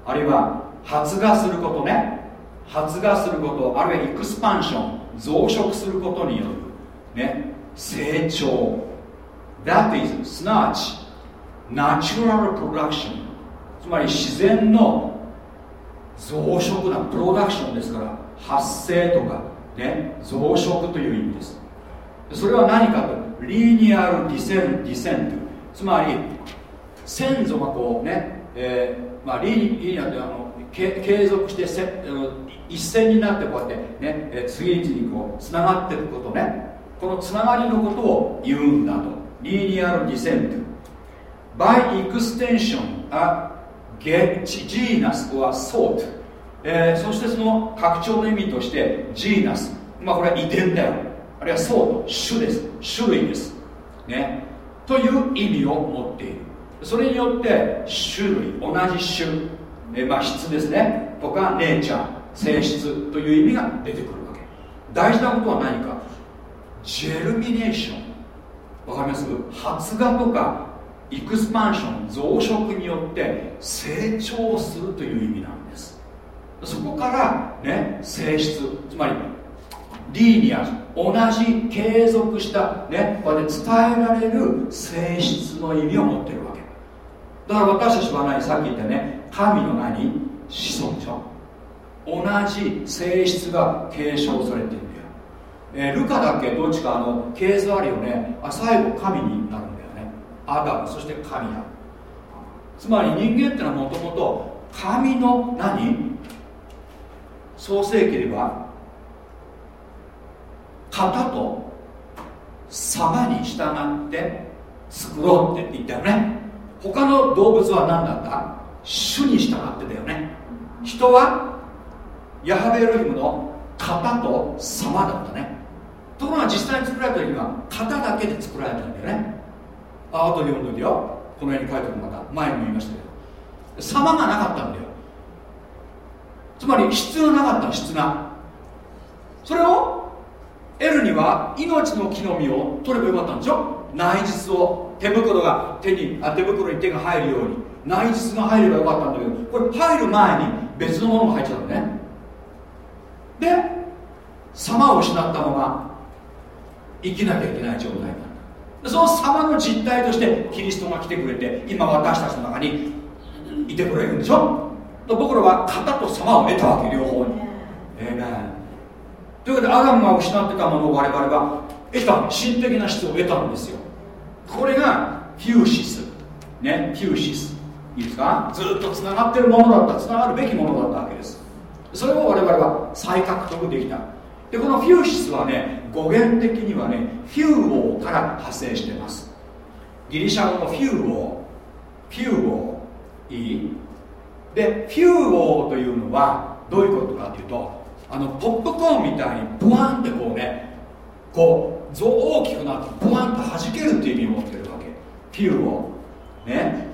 あるいは発芽することね。発芽することあるいはエクスパンション増殖することによる、ね、成長。That is すなわちナチュラルプロダクションつまり自然の増殖なプロダクションですから発生とか、ね、増殖という意味です。それは何かとリニアルディセンディセントつまり先祖がこうね、えーまあ、リニアってあの継続してせ一線になってこうやってね、え次々にこうつながっていくことね。このつながりのことを言うんだと。リニアルディセント。By extension a genus or sort、えー、そしてその拡張の意味としてジーナス。まあこれは遺伝だよ。あるいはソート種です。種類です。ね。という意味を持っている。それによって種類同じ種、え、まあ質ですね。とかネイチャー性質という意味が出てくるわけ。大事なことは何か。ジェルミネーション。わかります？発芽とかエクスパンション増殖によって成長するという意味なんです。そこからね性質つまりリーニア同じ継続したねこうやって伝えられる性質の意味を持ってるわけ。だから私たちは何？さっき言ったね神の何子孫でしょ同じ性質が継承されてるんだよ、えー、ルカだっけ？どっちかあの系図あるよね。あ最後神になるんだよね。アダムそして神や。つまり人間ってのはもともと神の何創世記では型と様に従って作ろうって言ったよね。他の動物は何だった？主に従ってたよね。人はヤハベエロヒムの型と様だったね。ところが実際に作られた時は型だけで作られたんだよね。あ後で読んどいてよ。この辺に書いておくまた前にも言いましたけど。様がなかったんだよ。つまり質がなかった質が。それを得るには命の木の実を取ればよかったんでしょ？内実を手袋が手にあ手袋に手が入るように。内実が入ればよかったんだけどこれ入る前に別のものが入っちゃうのね。で様を失ったまま生きなきゃいけない状態になるその様の実態としてキリストが来てくれて今私たちの中にいてくれるんでしょ？僕らは型と様を得たわけ両方に。というわけでアダムが失ってたものを我々は得た心的な質を得たんですよ。これがフューシス。ねフューシス。いいですか？ずっとつながってるものだった。つながるべきものだったわけです。それを我々は再獲得できた。でこのフューシスはね語源的にはねフューオーから派生してます。ギリシャ語のフューオー。フューオー。いい。でフューオーというのはどういうことかというとあのポップコーンみたいにブワンってこうねこう大きくなってブワンと弾けるっていう意味を持ってるわけ。フューオーね。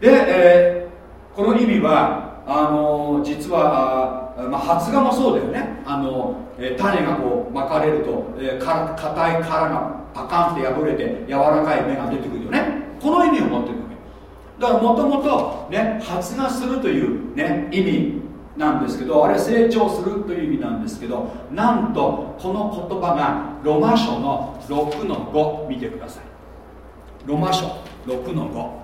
で、えー、この意味はあの実はあ、まあ、発芽もそうだよね。あの、えー、種がこう蒔かれると、えー、か硬い殻がパカンって破れて柔らかい芽が出てくるよね。この意味を持ってるわけ。だからもともとね発芽するというね意味。なんですけどあれ成長するという意味なんですけどなんとこの言葉がロマ書の6の5見てください。ロマ書6の5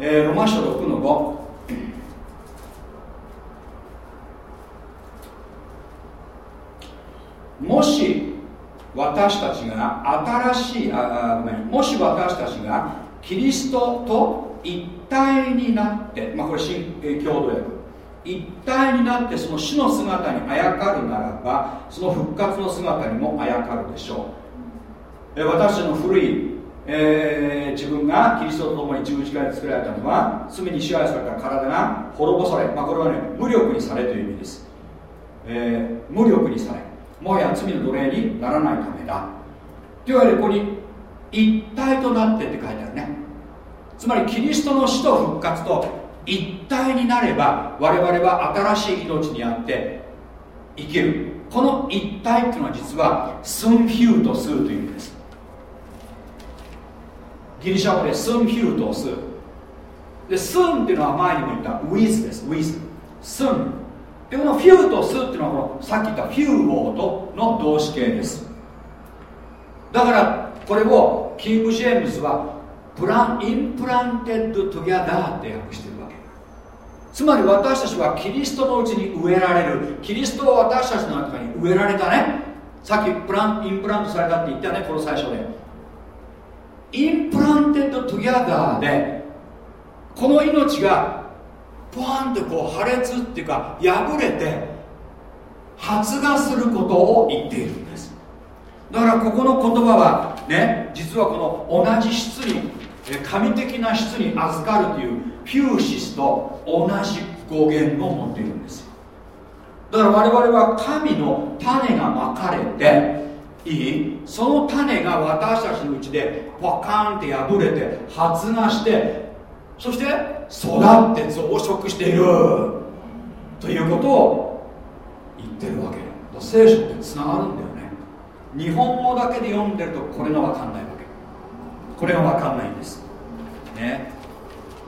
えー、ロマ書6の5もし私たちが新しいあごめん。もし私たちがキリストと一体になって、まあ、これ新共同訳。一体になってその死の姿にあやかるならばその復活の姿にもあやかるでしょう。私たちの古い、えー、自分がキリストと共に十字架で作られたのは罪に支配された体が滅ぼされ、まあ、これはね無力にされという意味です、えー、無力にされ。もはや罪の奴隷にならないためだ。というわけでここに一体となってって書いてあるね。つまりキリストの死と復活と一体になれば我々は新しい命にあって生きる。この一体っていうのは実は σύμφυτος という意味です。ギリシャ語で σύμφυτος で σύν っていうのは前にも言った with です。 With。Σύν。でこのフューとスっていうのはこのさっき言ったφύω との動詞形です。だからこれをキング・ジェームズは plan implanted together って訳してるわけ。つまり私たちはキリストのうちに植えられる。キリストは私たちの中に植えられたね。さっき plan implant されたって言ったよねこの最初で。 Implanted together でこの命がポワンってこう破裂っていうか破れて発芽することを言っているんです。だからここの言葉はね実はこの同じ質に神的な質に預かるというフューシスと同じ語源を持っているんです。だから我々は神の種がまかれていい？その種が私たちのうちでポカーンって破れて発芽してそして育って増殖している。ということを言ってるわけ。聖書ってつながるんだよね。日本語だけで読んでるとこれが分かんないわけ。これが分かんないんです。ね。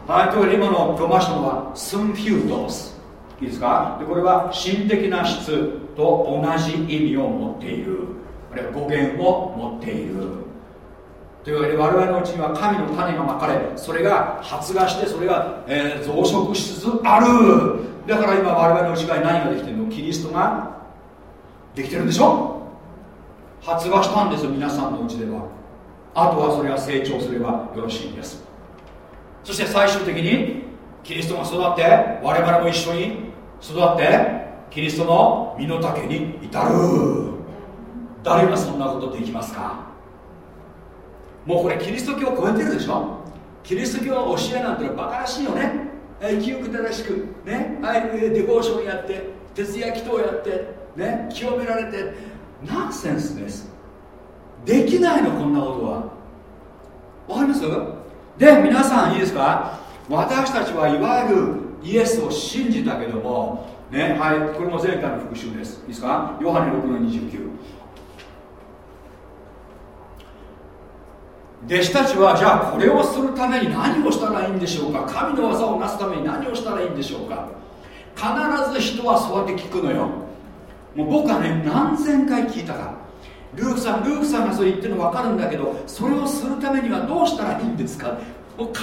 はいというわけで今のロマ書はスンフュートス。いいですか？でこれは心的な質と同じ意味を持っている。あるいは語源を持っている。というわけで我々のうちには神の種がまかれそれが発芽してそれが、えー、増殖しつつある。だから今我々の内側に何ができてるの？キリストができてるんでしょ？発芽したんですよ皆さんのうちでは。あとはそれが成長すればよろしいんです。そして最終的にキリストが育って我々も一緒に育ってキリストの身の丈に至る。誰がそんなことできますか？もうこれキリスト教を超えてるでしょ？キリスト教の教えなんてのはバカらしいよね。清く正しくね。あいうデボーションやって徹夜祈祷やってね清められて。ナンセンスです。できないのこんなことは。わかります？で皆さんいいですか？私たちはいわゆるイエスを信じたけどもねはいこれも前回の復習です。いいですか？ヨハネ6の29弟子たちはじゃあこれをするために何をしたらいいんでしょうか？神の技をなすために何をしたらいいんでしょうか？必ず人はそうやって聞くのよ。もう僕はね何千回聞いたか。ルークさんルークさんがそう言ってるの分かるんだけどそれをするためにはどうしたらいいんですか？もう必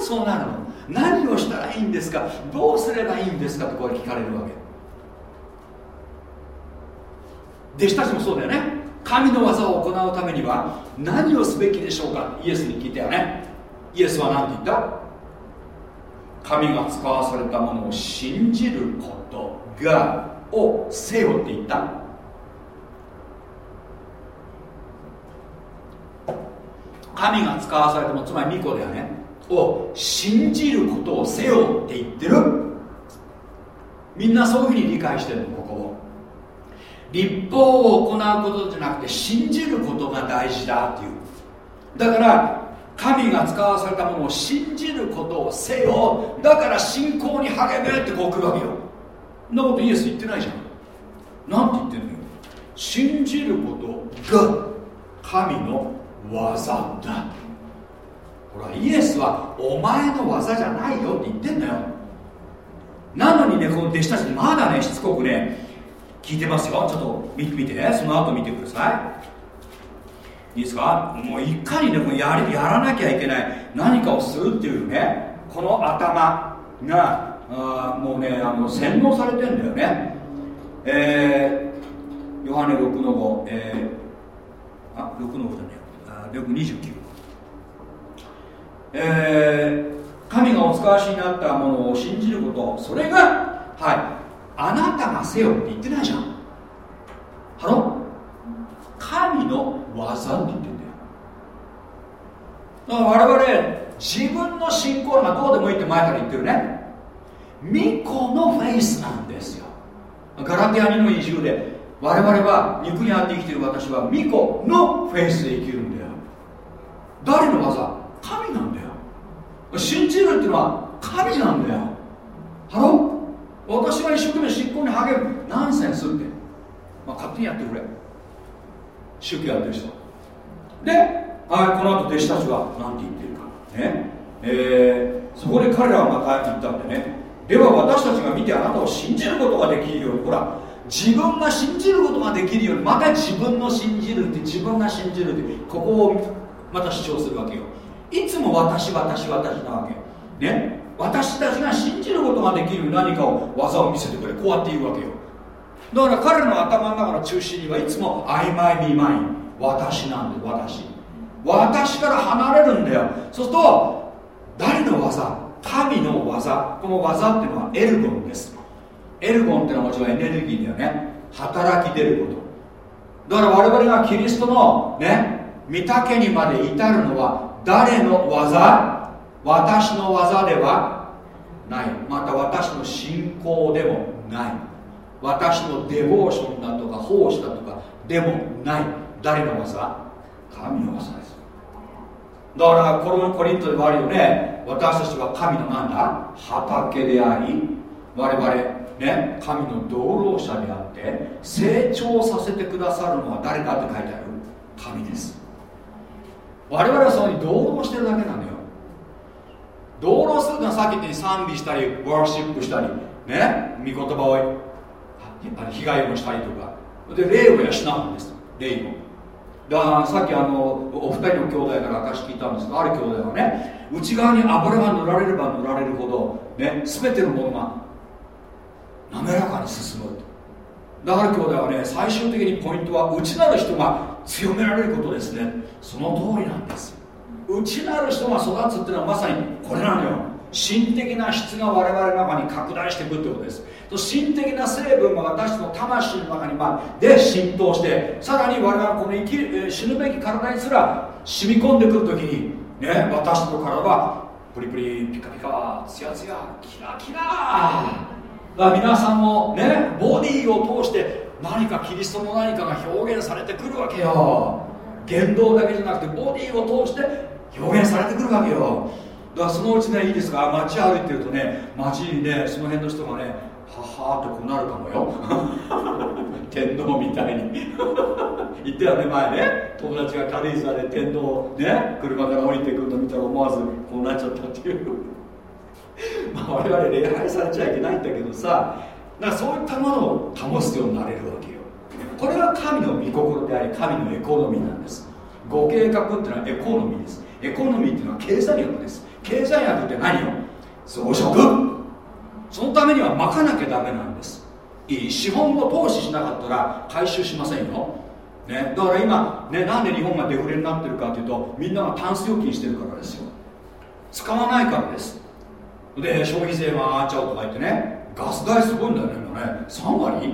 ずそうなるの。何をしたらいいんですか？どうすればいいんですか？ってこれ聞かれるわけ。弟子たちもそうだよね。神の技を行うためには何をすべきでしょうか？イエスに聞いたよね。イエスは何て言った？神が使わされたものを信じることがをせよって言った。神が使わされたものつまり巫女だよね。を信じることをせよって言ってる。みんなそういうふうに理解してるのここを。立法を行うことじゃなくて信じることが大事だっていう。だから神が使わされたものを信じることをせよだから信仰に励めってこう来るわけよ。そんなことイエス言ってないじゃん。なんて言ってんのよ。信じることが神の技だ。ほらイエスはお前の技じゃないよって言ってんだよ。なのにねこの弟子たちにまだねしつこくね聞いてますよ。ちょっと見てその後見てください。いいですか？もういかにねもうややらなきゃいけない。何かをするっていうねこの頭があもうねあの洗脳されてんだよね。えー、ヨハネ6の5、えー、あ6の5じゃねえ6 29えー、神がお使わしになったものを信じること。それがはい。あなたがせよって言ってないじゃん。ハロ神の技って言ってんだよ。だから我々自分の信仰がどうでもいいって前から言ってるね。巫女のフェイスなんですよ。ガラテア2の20で我々は肉にあって生きてる私は巫女のフェイスで生きるんだよ。誰の技？神なんだよ。信じるっていうのは神なんだよ。ハロ私は一生懸命執行に励む。ナンセンスって、まあ、勝手にやってくれ。宗教やってる人。で、はい、この後弟子たちは何て言ってるか。ね。えー、そこで彼らはまた言ったんでね。では私たちが見てあなたを信じることができるように。ほら自分が信じることができるように。また自分の信じるって自分が信じるってここをまた主張するわけよ。いつも私私私なわけ。ね。私たちが信じることができる何かを技を見せてくれ。こうやって言うわけよ。だから彼の頭の中の中心にはいつも曖昧未満私なんで私。私から離れるんだよ。そうすると誰の技？神の技。この技っていうのはエルゴンです。エルゴンっていうのはもちろんエネルギーだよね。働き出ること。だから我々がキリストのね御岳にまで至るのは誰の技？私の技ではない。また私の信仰でもない。私のデボーションだとか奉仕だとかでもない。誰の技？神の技です。だからこのコリントでもあるよね。私たちは神のなんだ？畑であり我々ね神の道路者であって成長させてくださるのは誰だって書いてある。神です。我々はそのに道路してるだけなんだよ。道路するのはさっき言ったように賛美したりワーシップしたりね御言葉を被害をしたりとか。で霊を養うんです。霊を。だからさっきあのお二人の兄弟から証聞いたんですがある兄弟はね内側に油が塗られれば塗られるほどね全てのものが滑らかに進むと。だから兄弟はね最終的にポイントは内なる人が強められることですね。その通りなんです。内なる人が育つっていうのはまさにこれなのよ。心的な質が我々の中に拡大していくってことです。心的な成分が私の魂の中にまで浸透してさらに我々はこの生き死ぬべき体にすら染み込んでくるときに、ね、私の体はプリプリピカピカツヤツヤキラキラ。だから皆さんもねボディを通して何かキリストの何かが表現されてくるわけよ。言動だけじゃなくてボディを通して表現されてくるわけよ。だからそのうちねいいですか？街歩いてるとね街にねその辺の人がねははーってこうなるかもよ。[LAUGHS] 天皇みたいに。[LAUGHS] 言ったよね前ね。友達が軽井沢で天皇ね車から降りてくるの見たら思わずこうなっちゃったっていう。[LAUGHS] まあ我々礼拝されちゃいけないんだけどさ。だからそういったものを保つようになれるわけよ。これが神の御心であり神のエコノミーなんです。ご計画っていうのはエコノミーです。エコノミーっていうのは経済学です。経済学って何よ？増殖。そのためにはまかなきゃダメなんです。いい資本を投資しなかったら回収しませんよ、ね、だから今、ね、なんで日本がデフレになってるかというとみんながタンス預金してるからですよ。使わないからです。で消費税が上がっちゃうとか言ってねガス代すごいんだよね今ね。3割？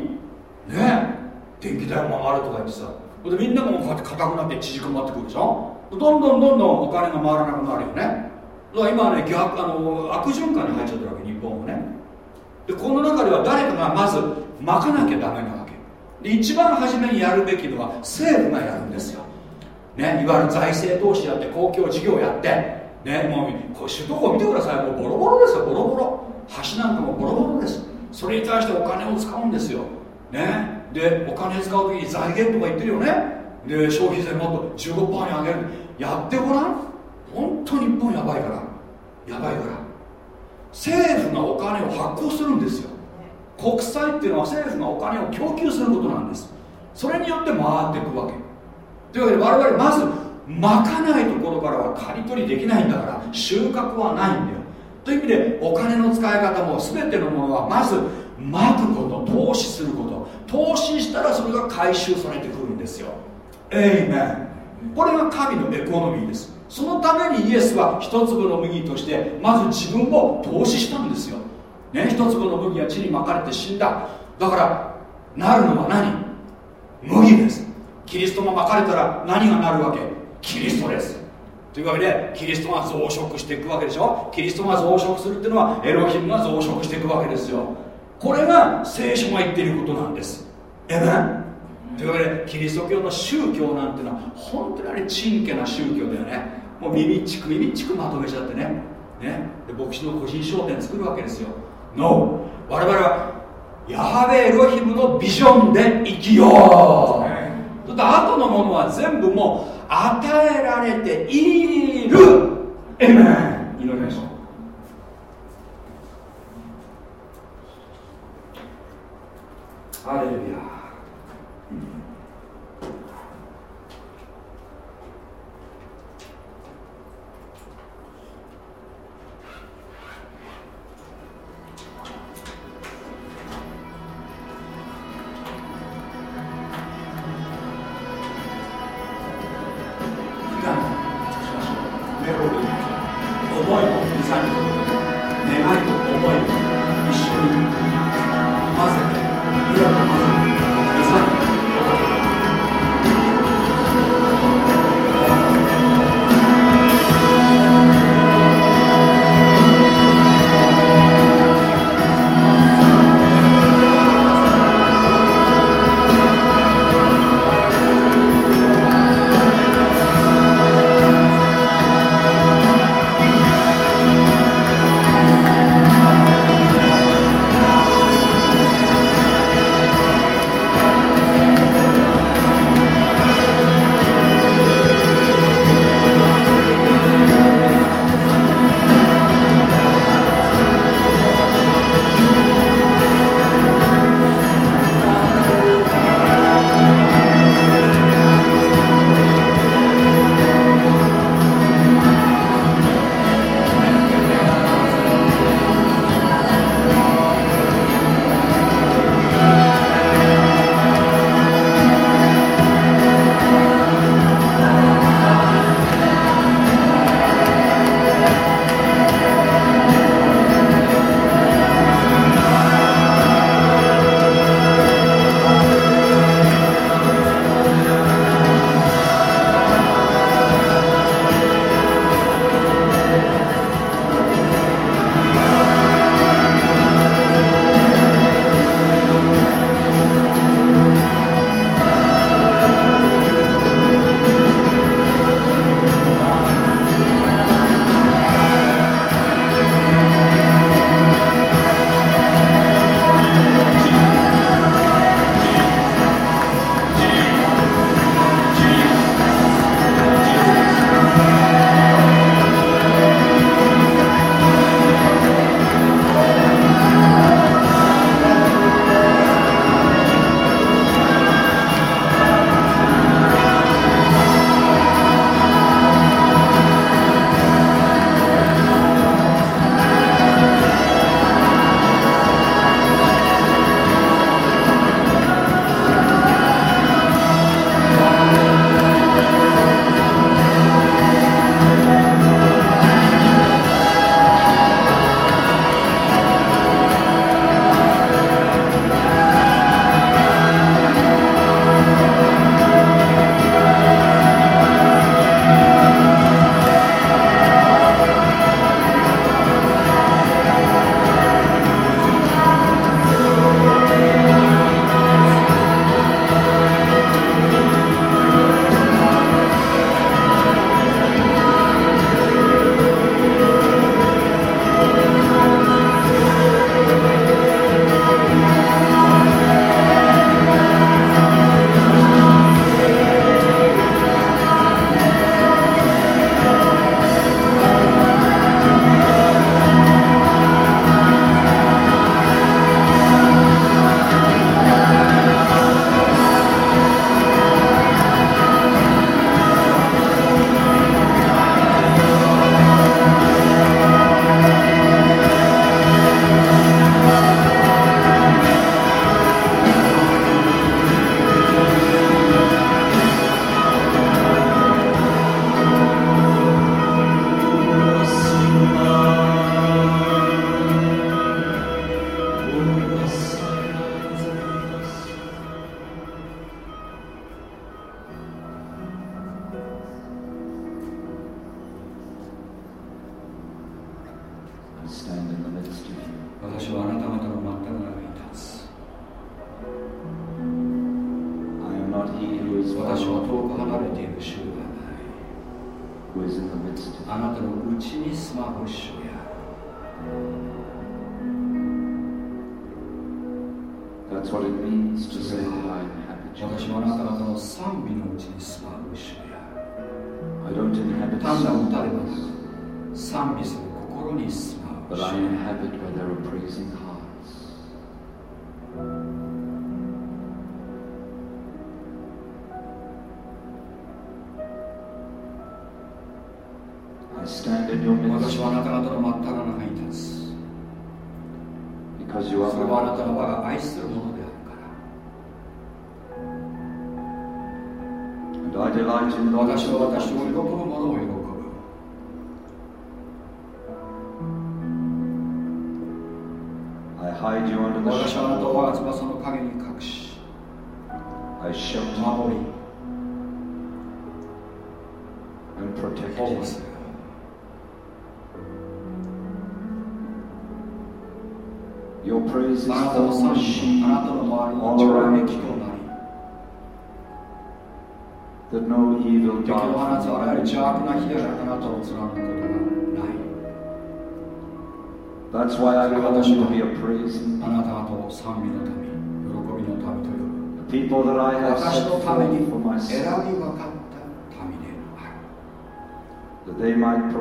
ね。電気代も上がるとか言ってさ。でみんなもこうやって硬くなって縮こまってくるでしょ？どんどんどんどんお金が回らなくなるよね。だから今はね逆あの悪循環に入っちゃってるわけ日本もね。でこの中では誰かがまずまかなきゃダメなわけ。で一番初めにやるべきのは政府がやるんですよ、ね、いわゆる財政投資やって公共事業やって。ねもうこう首都高見てください。もうボロボロですよボロボロ。橋なんかもボロボロです。それに対してお金を使うんですよ。ね。でお金使う時に財源とか言ってるよね。で消費税もっと15%に上げる。やってごらん。本当日本やばいから。やばいから。政府がお金を発行するんですよ。国債っていうのは政府がお金を供給することなんです。それによって回っていくわけ。というわけで我々まずまかないところからは刈り取りできないんだから収穫はないんだよ。という意味でお金の使い方も全てのものはまずまくこと投資すること。投資したらそれが回収されてくるんですよ。エイメンこれが神のエコノミーです。そのためにイエスは一粒の麦としてまず自分を投資したんですよ、ね、一粒の麦が地にまかれて死んだ。だからなるのは何？麦です。キリストがまかれたら何がなるわけ？キリストです。というわけでキリストが増殖していくわけでしょ？キリストが増殖するっていうのはエロヒムが増殖していくわけですよ。これが聖書が言っていることなんです。えめというわけでキリスト教の宗教なんていうのは本当にあれ珍家な宗教だよね。もう耳っちく耳っちくまとめちゃってね。ね。で牧師の個人商店作るわけですよ。NO 我々はヤハベエロヒムのビジョンで生きよう。そして後のものは全部もう与えられている。エメン祈りましょう。ハレルヤ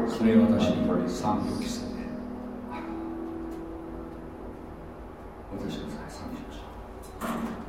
それを私に賛美を期せて私の財産にしましょう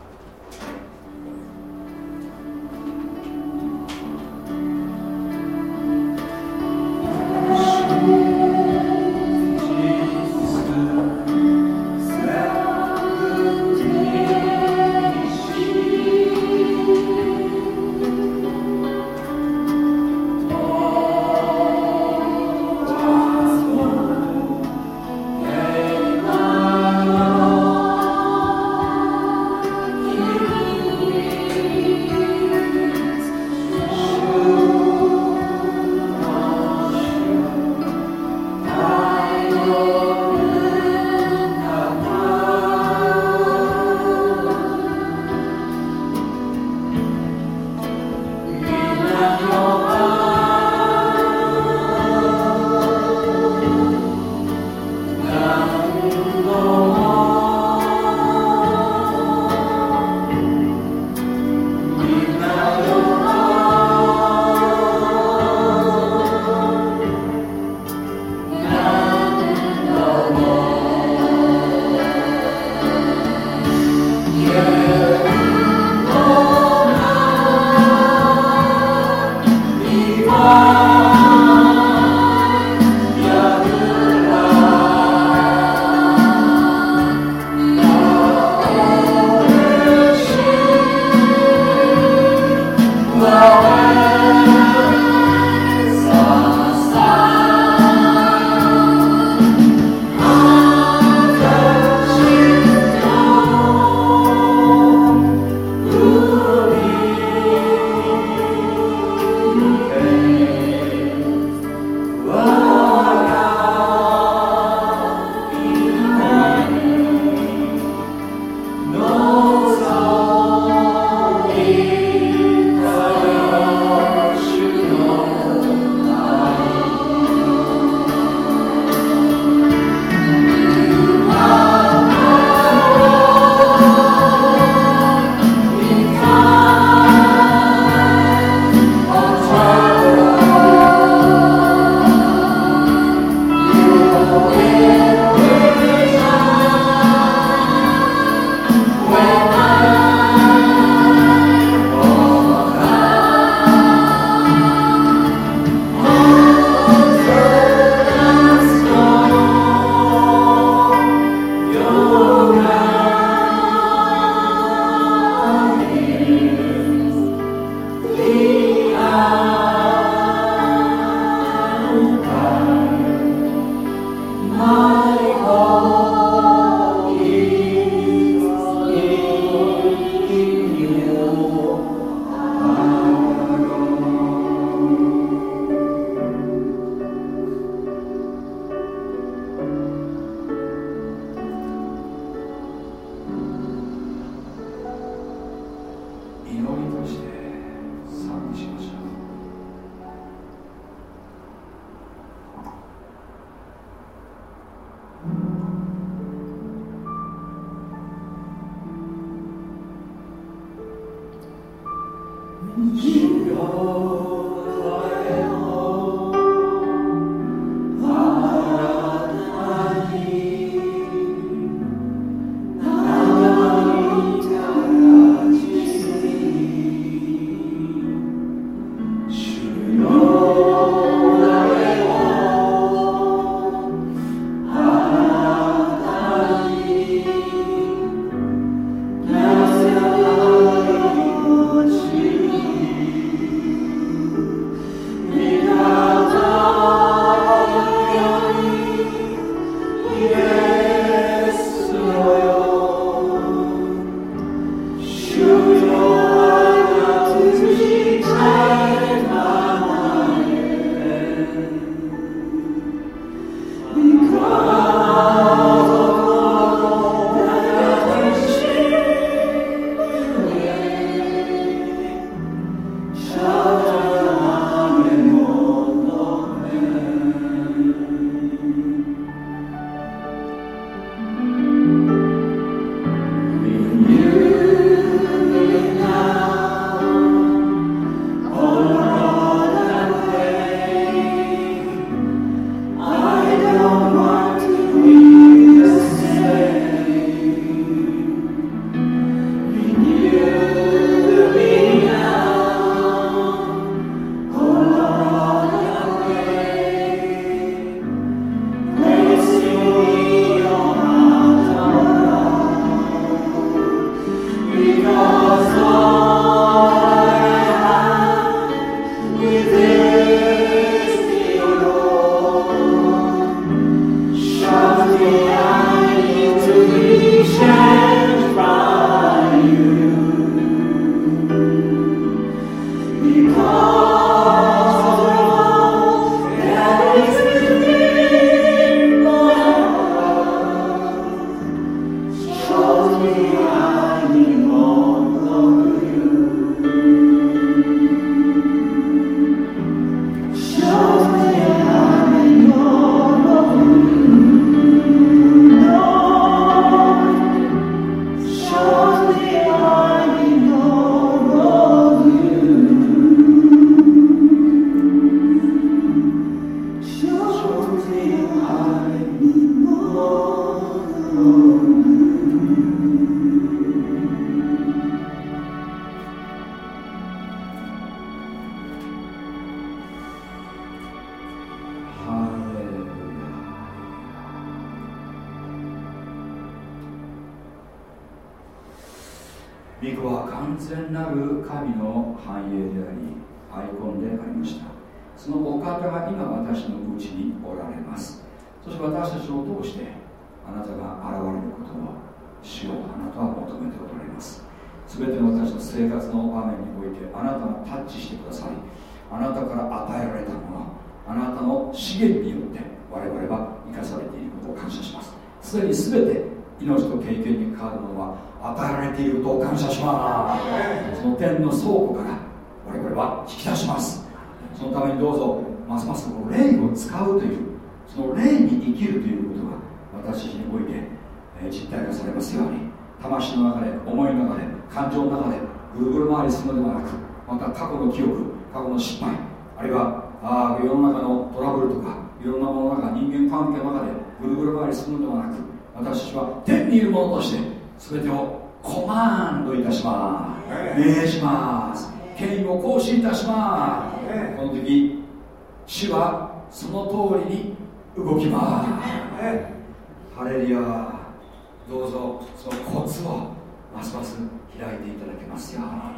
ますよ。ア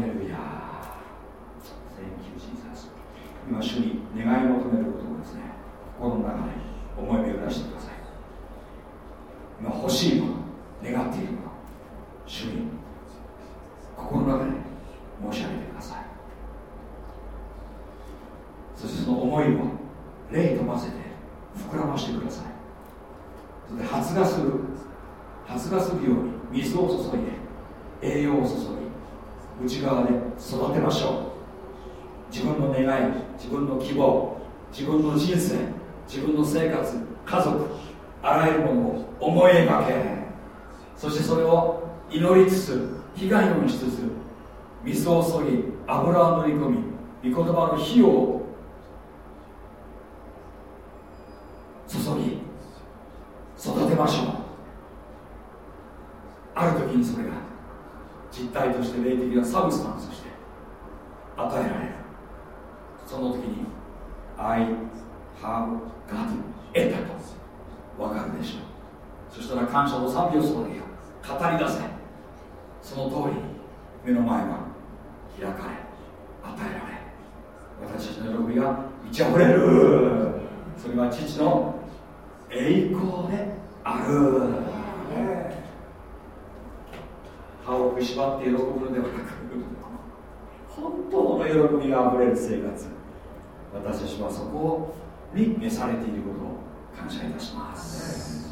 レルヤ。Thank 今主に願い求めることをですね心の中で思い巡らしてください。今欲しいもの。に召されていることを感謝いたします。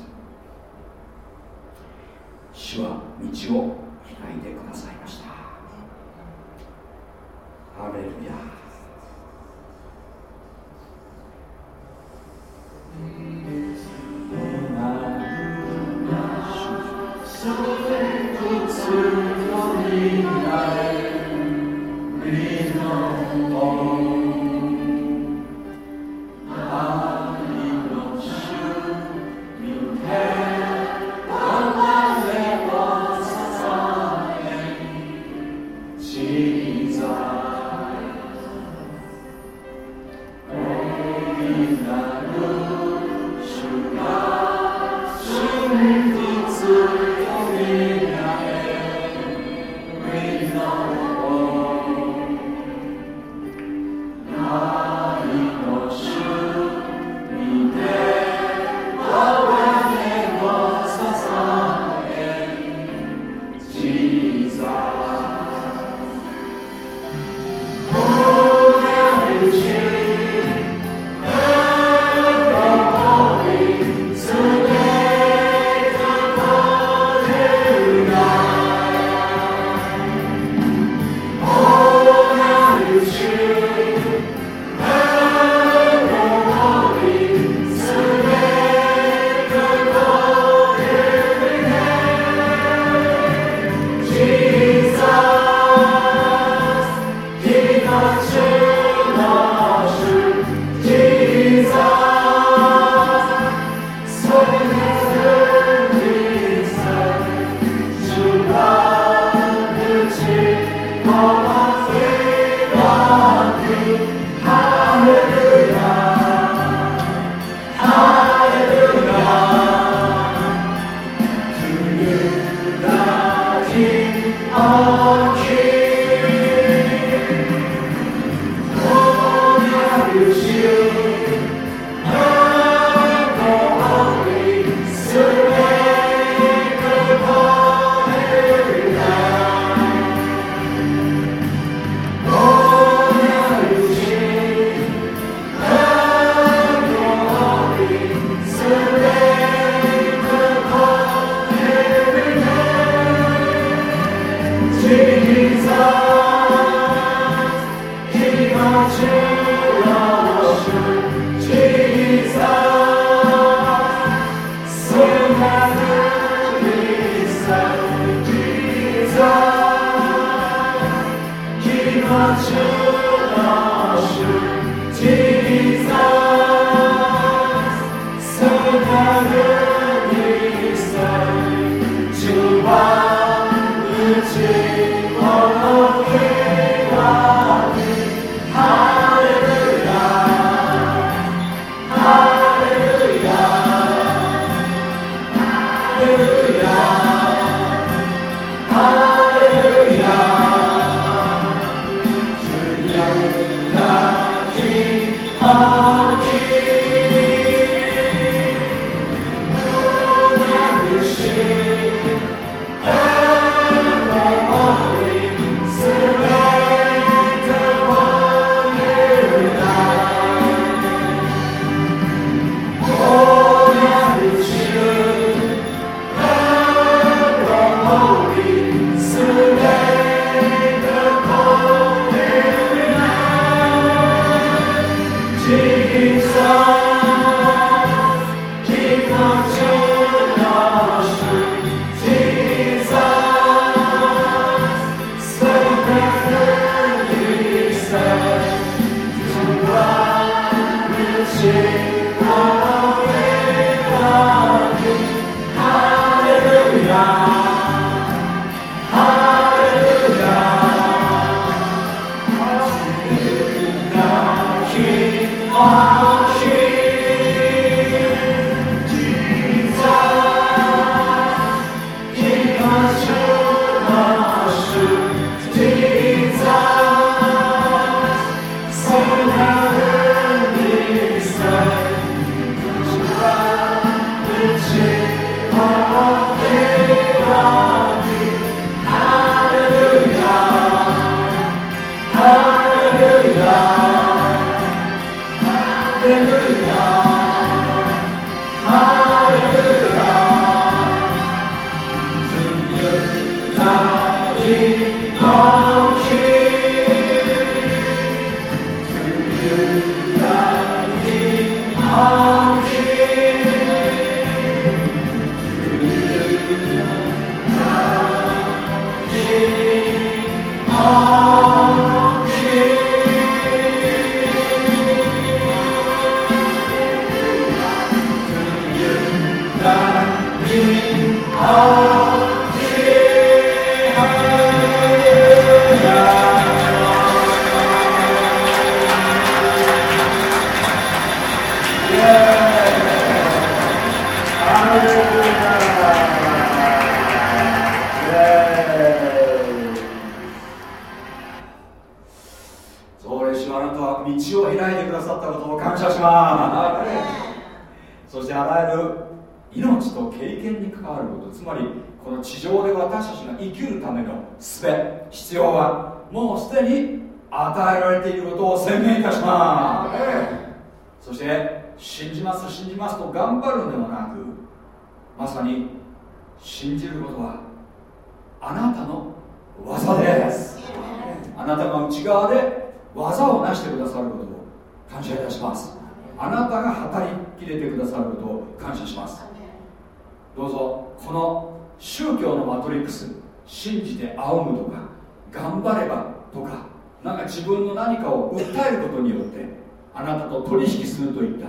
教のマトリックス信じて仰ぐとか頑張ればとかなんか自分の何かを訴えることによってあなたと取引するといった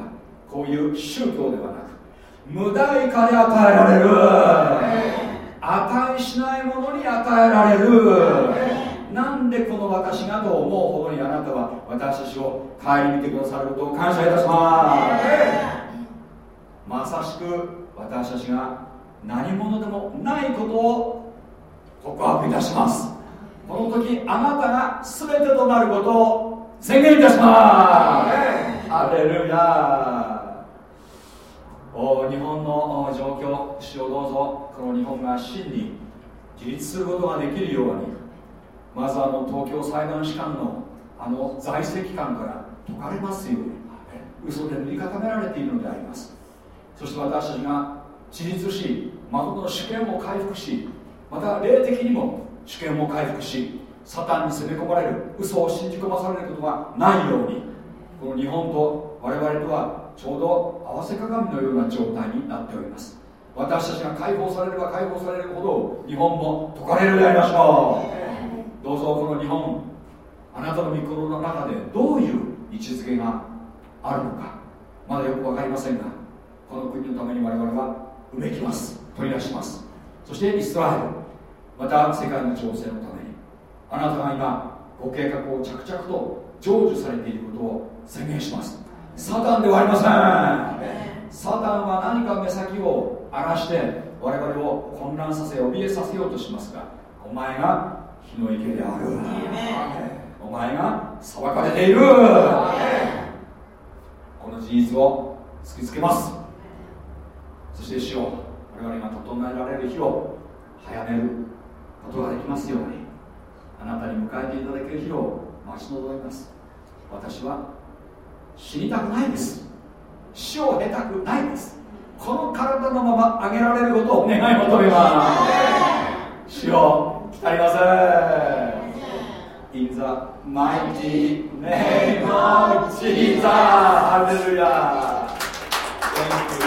こういう宗教ではなく無代価で与えられる。値しないものに与えられる。なんでこの私がと思うほどにあなたは私たちを顧みてくださることを感謝いたします。まさしく私たちが何者でもないことを告白いたします。この時あなたが全てとなることを宣言いたします。ハレルヤ。お日本の状況主をどうぞ。この日本が真に自立することができるように。まずあの東京裁判士官のあの在籍官から解かれますように。嘘で塗り固められているのであります。そして私たちが自立し誠の主権を回復しまた霊的にも主権を回復しサタンに攻め込まれる嘘を信じ込まされることがないようにこの日本と我々とはちょうど合わせ鏡のような状態になっております。私たちが解放されれば解放されるほど日本も解かれるでありましょう。どうぞこの日本あなたの御心の中でどういう位置づけがあるのかまだよく分かりませんがこの国のために我々はうめきます。取り出します。そしてイスラエルまた世界の情勢のためにあなたが今ご計画を着々と成就されていることを宣言します。サタンではありません。サタンは何か目先を荒らして我々を混乱させ怯えさせようとしますがお前が火の池である。お前が裁かれている。この事実を突きつけます。そして主を我々が整えられる日を早めることができますようにあなたに迎えていただける日を待ち望みます。私は死にたくないです。死を得たくないです。この体のまま上げられることを願い求めます。死を来たりません In the mighty name of Jesus. ハレルヤ Thank you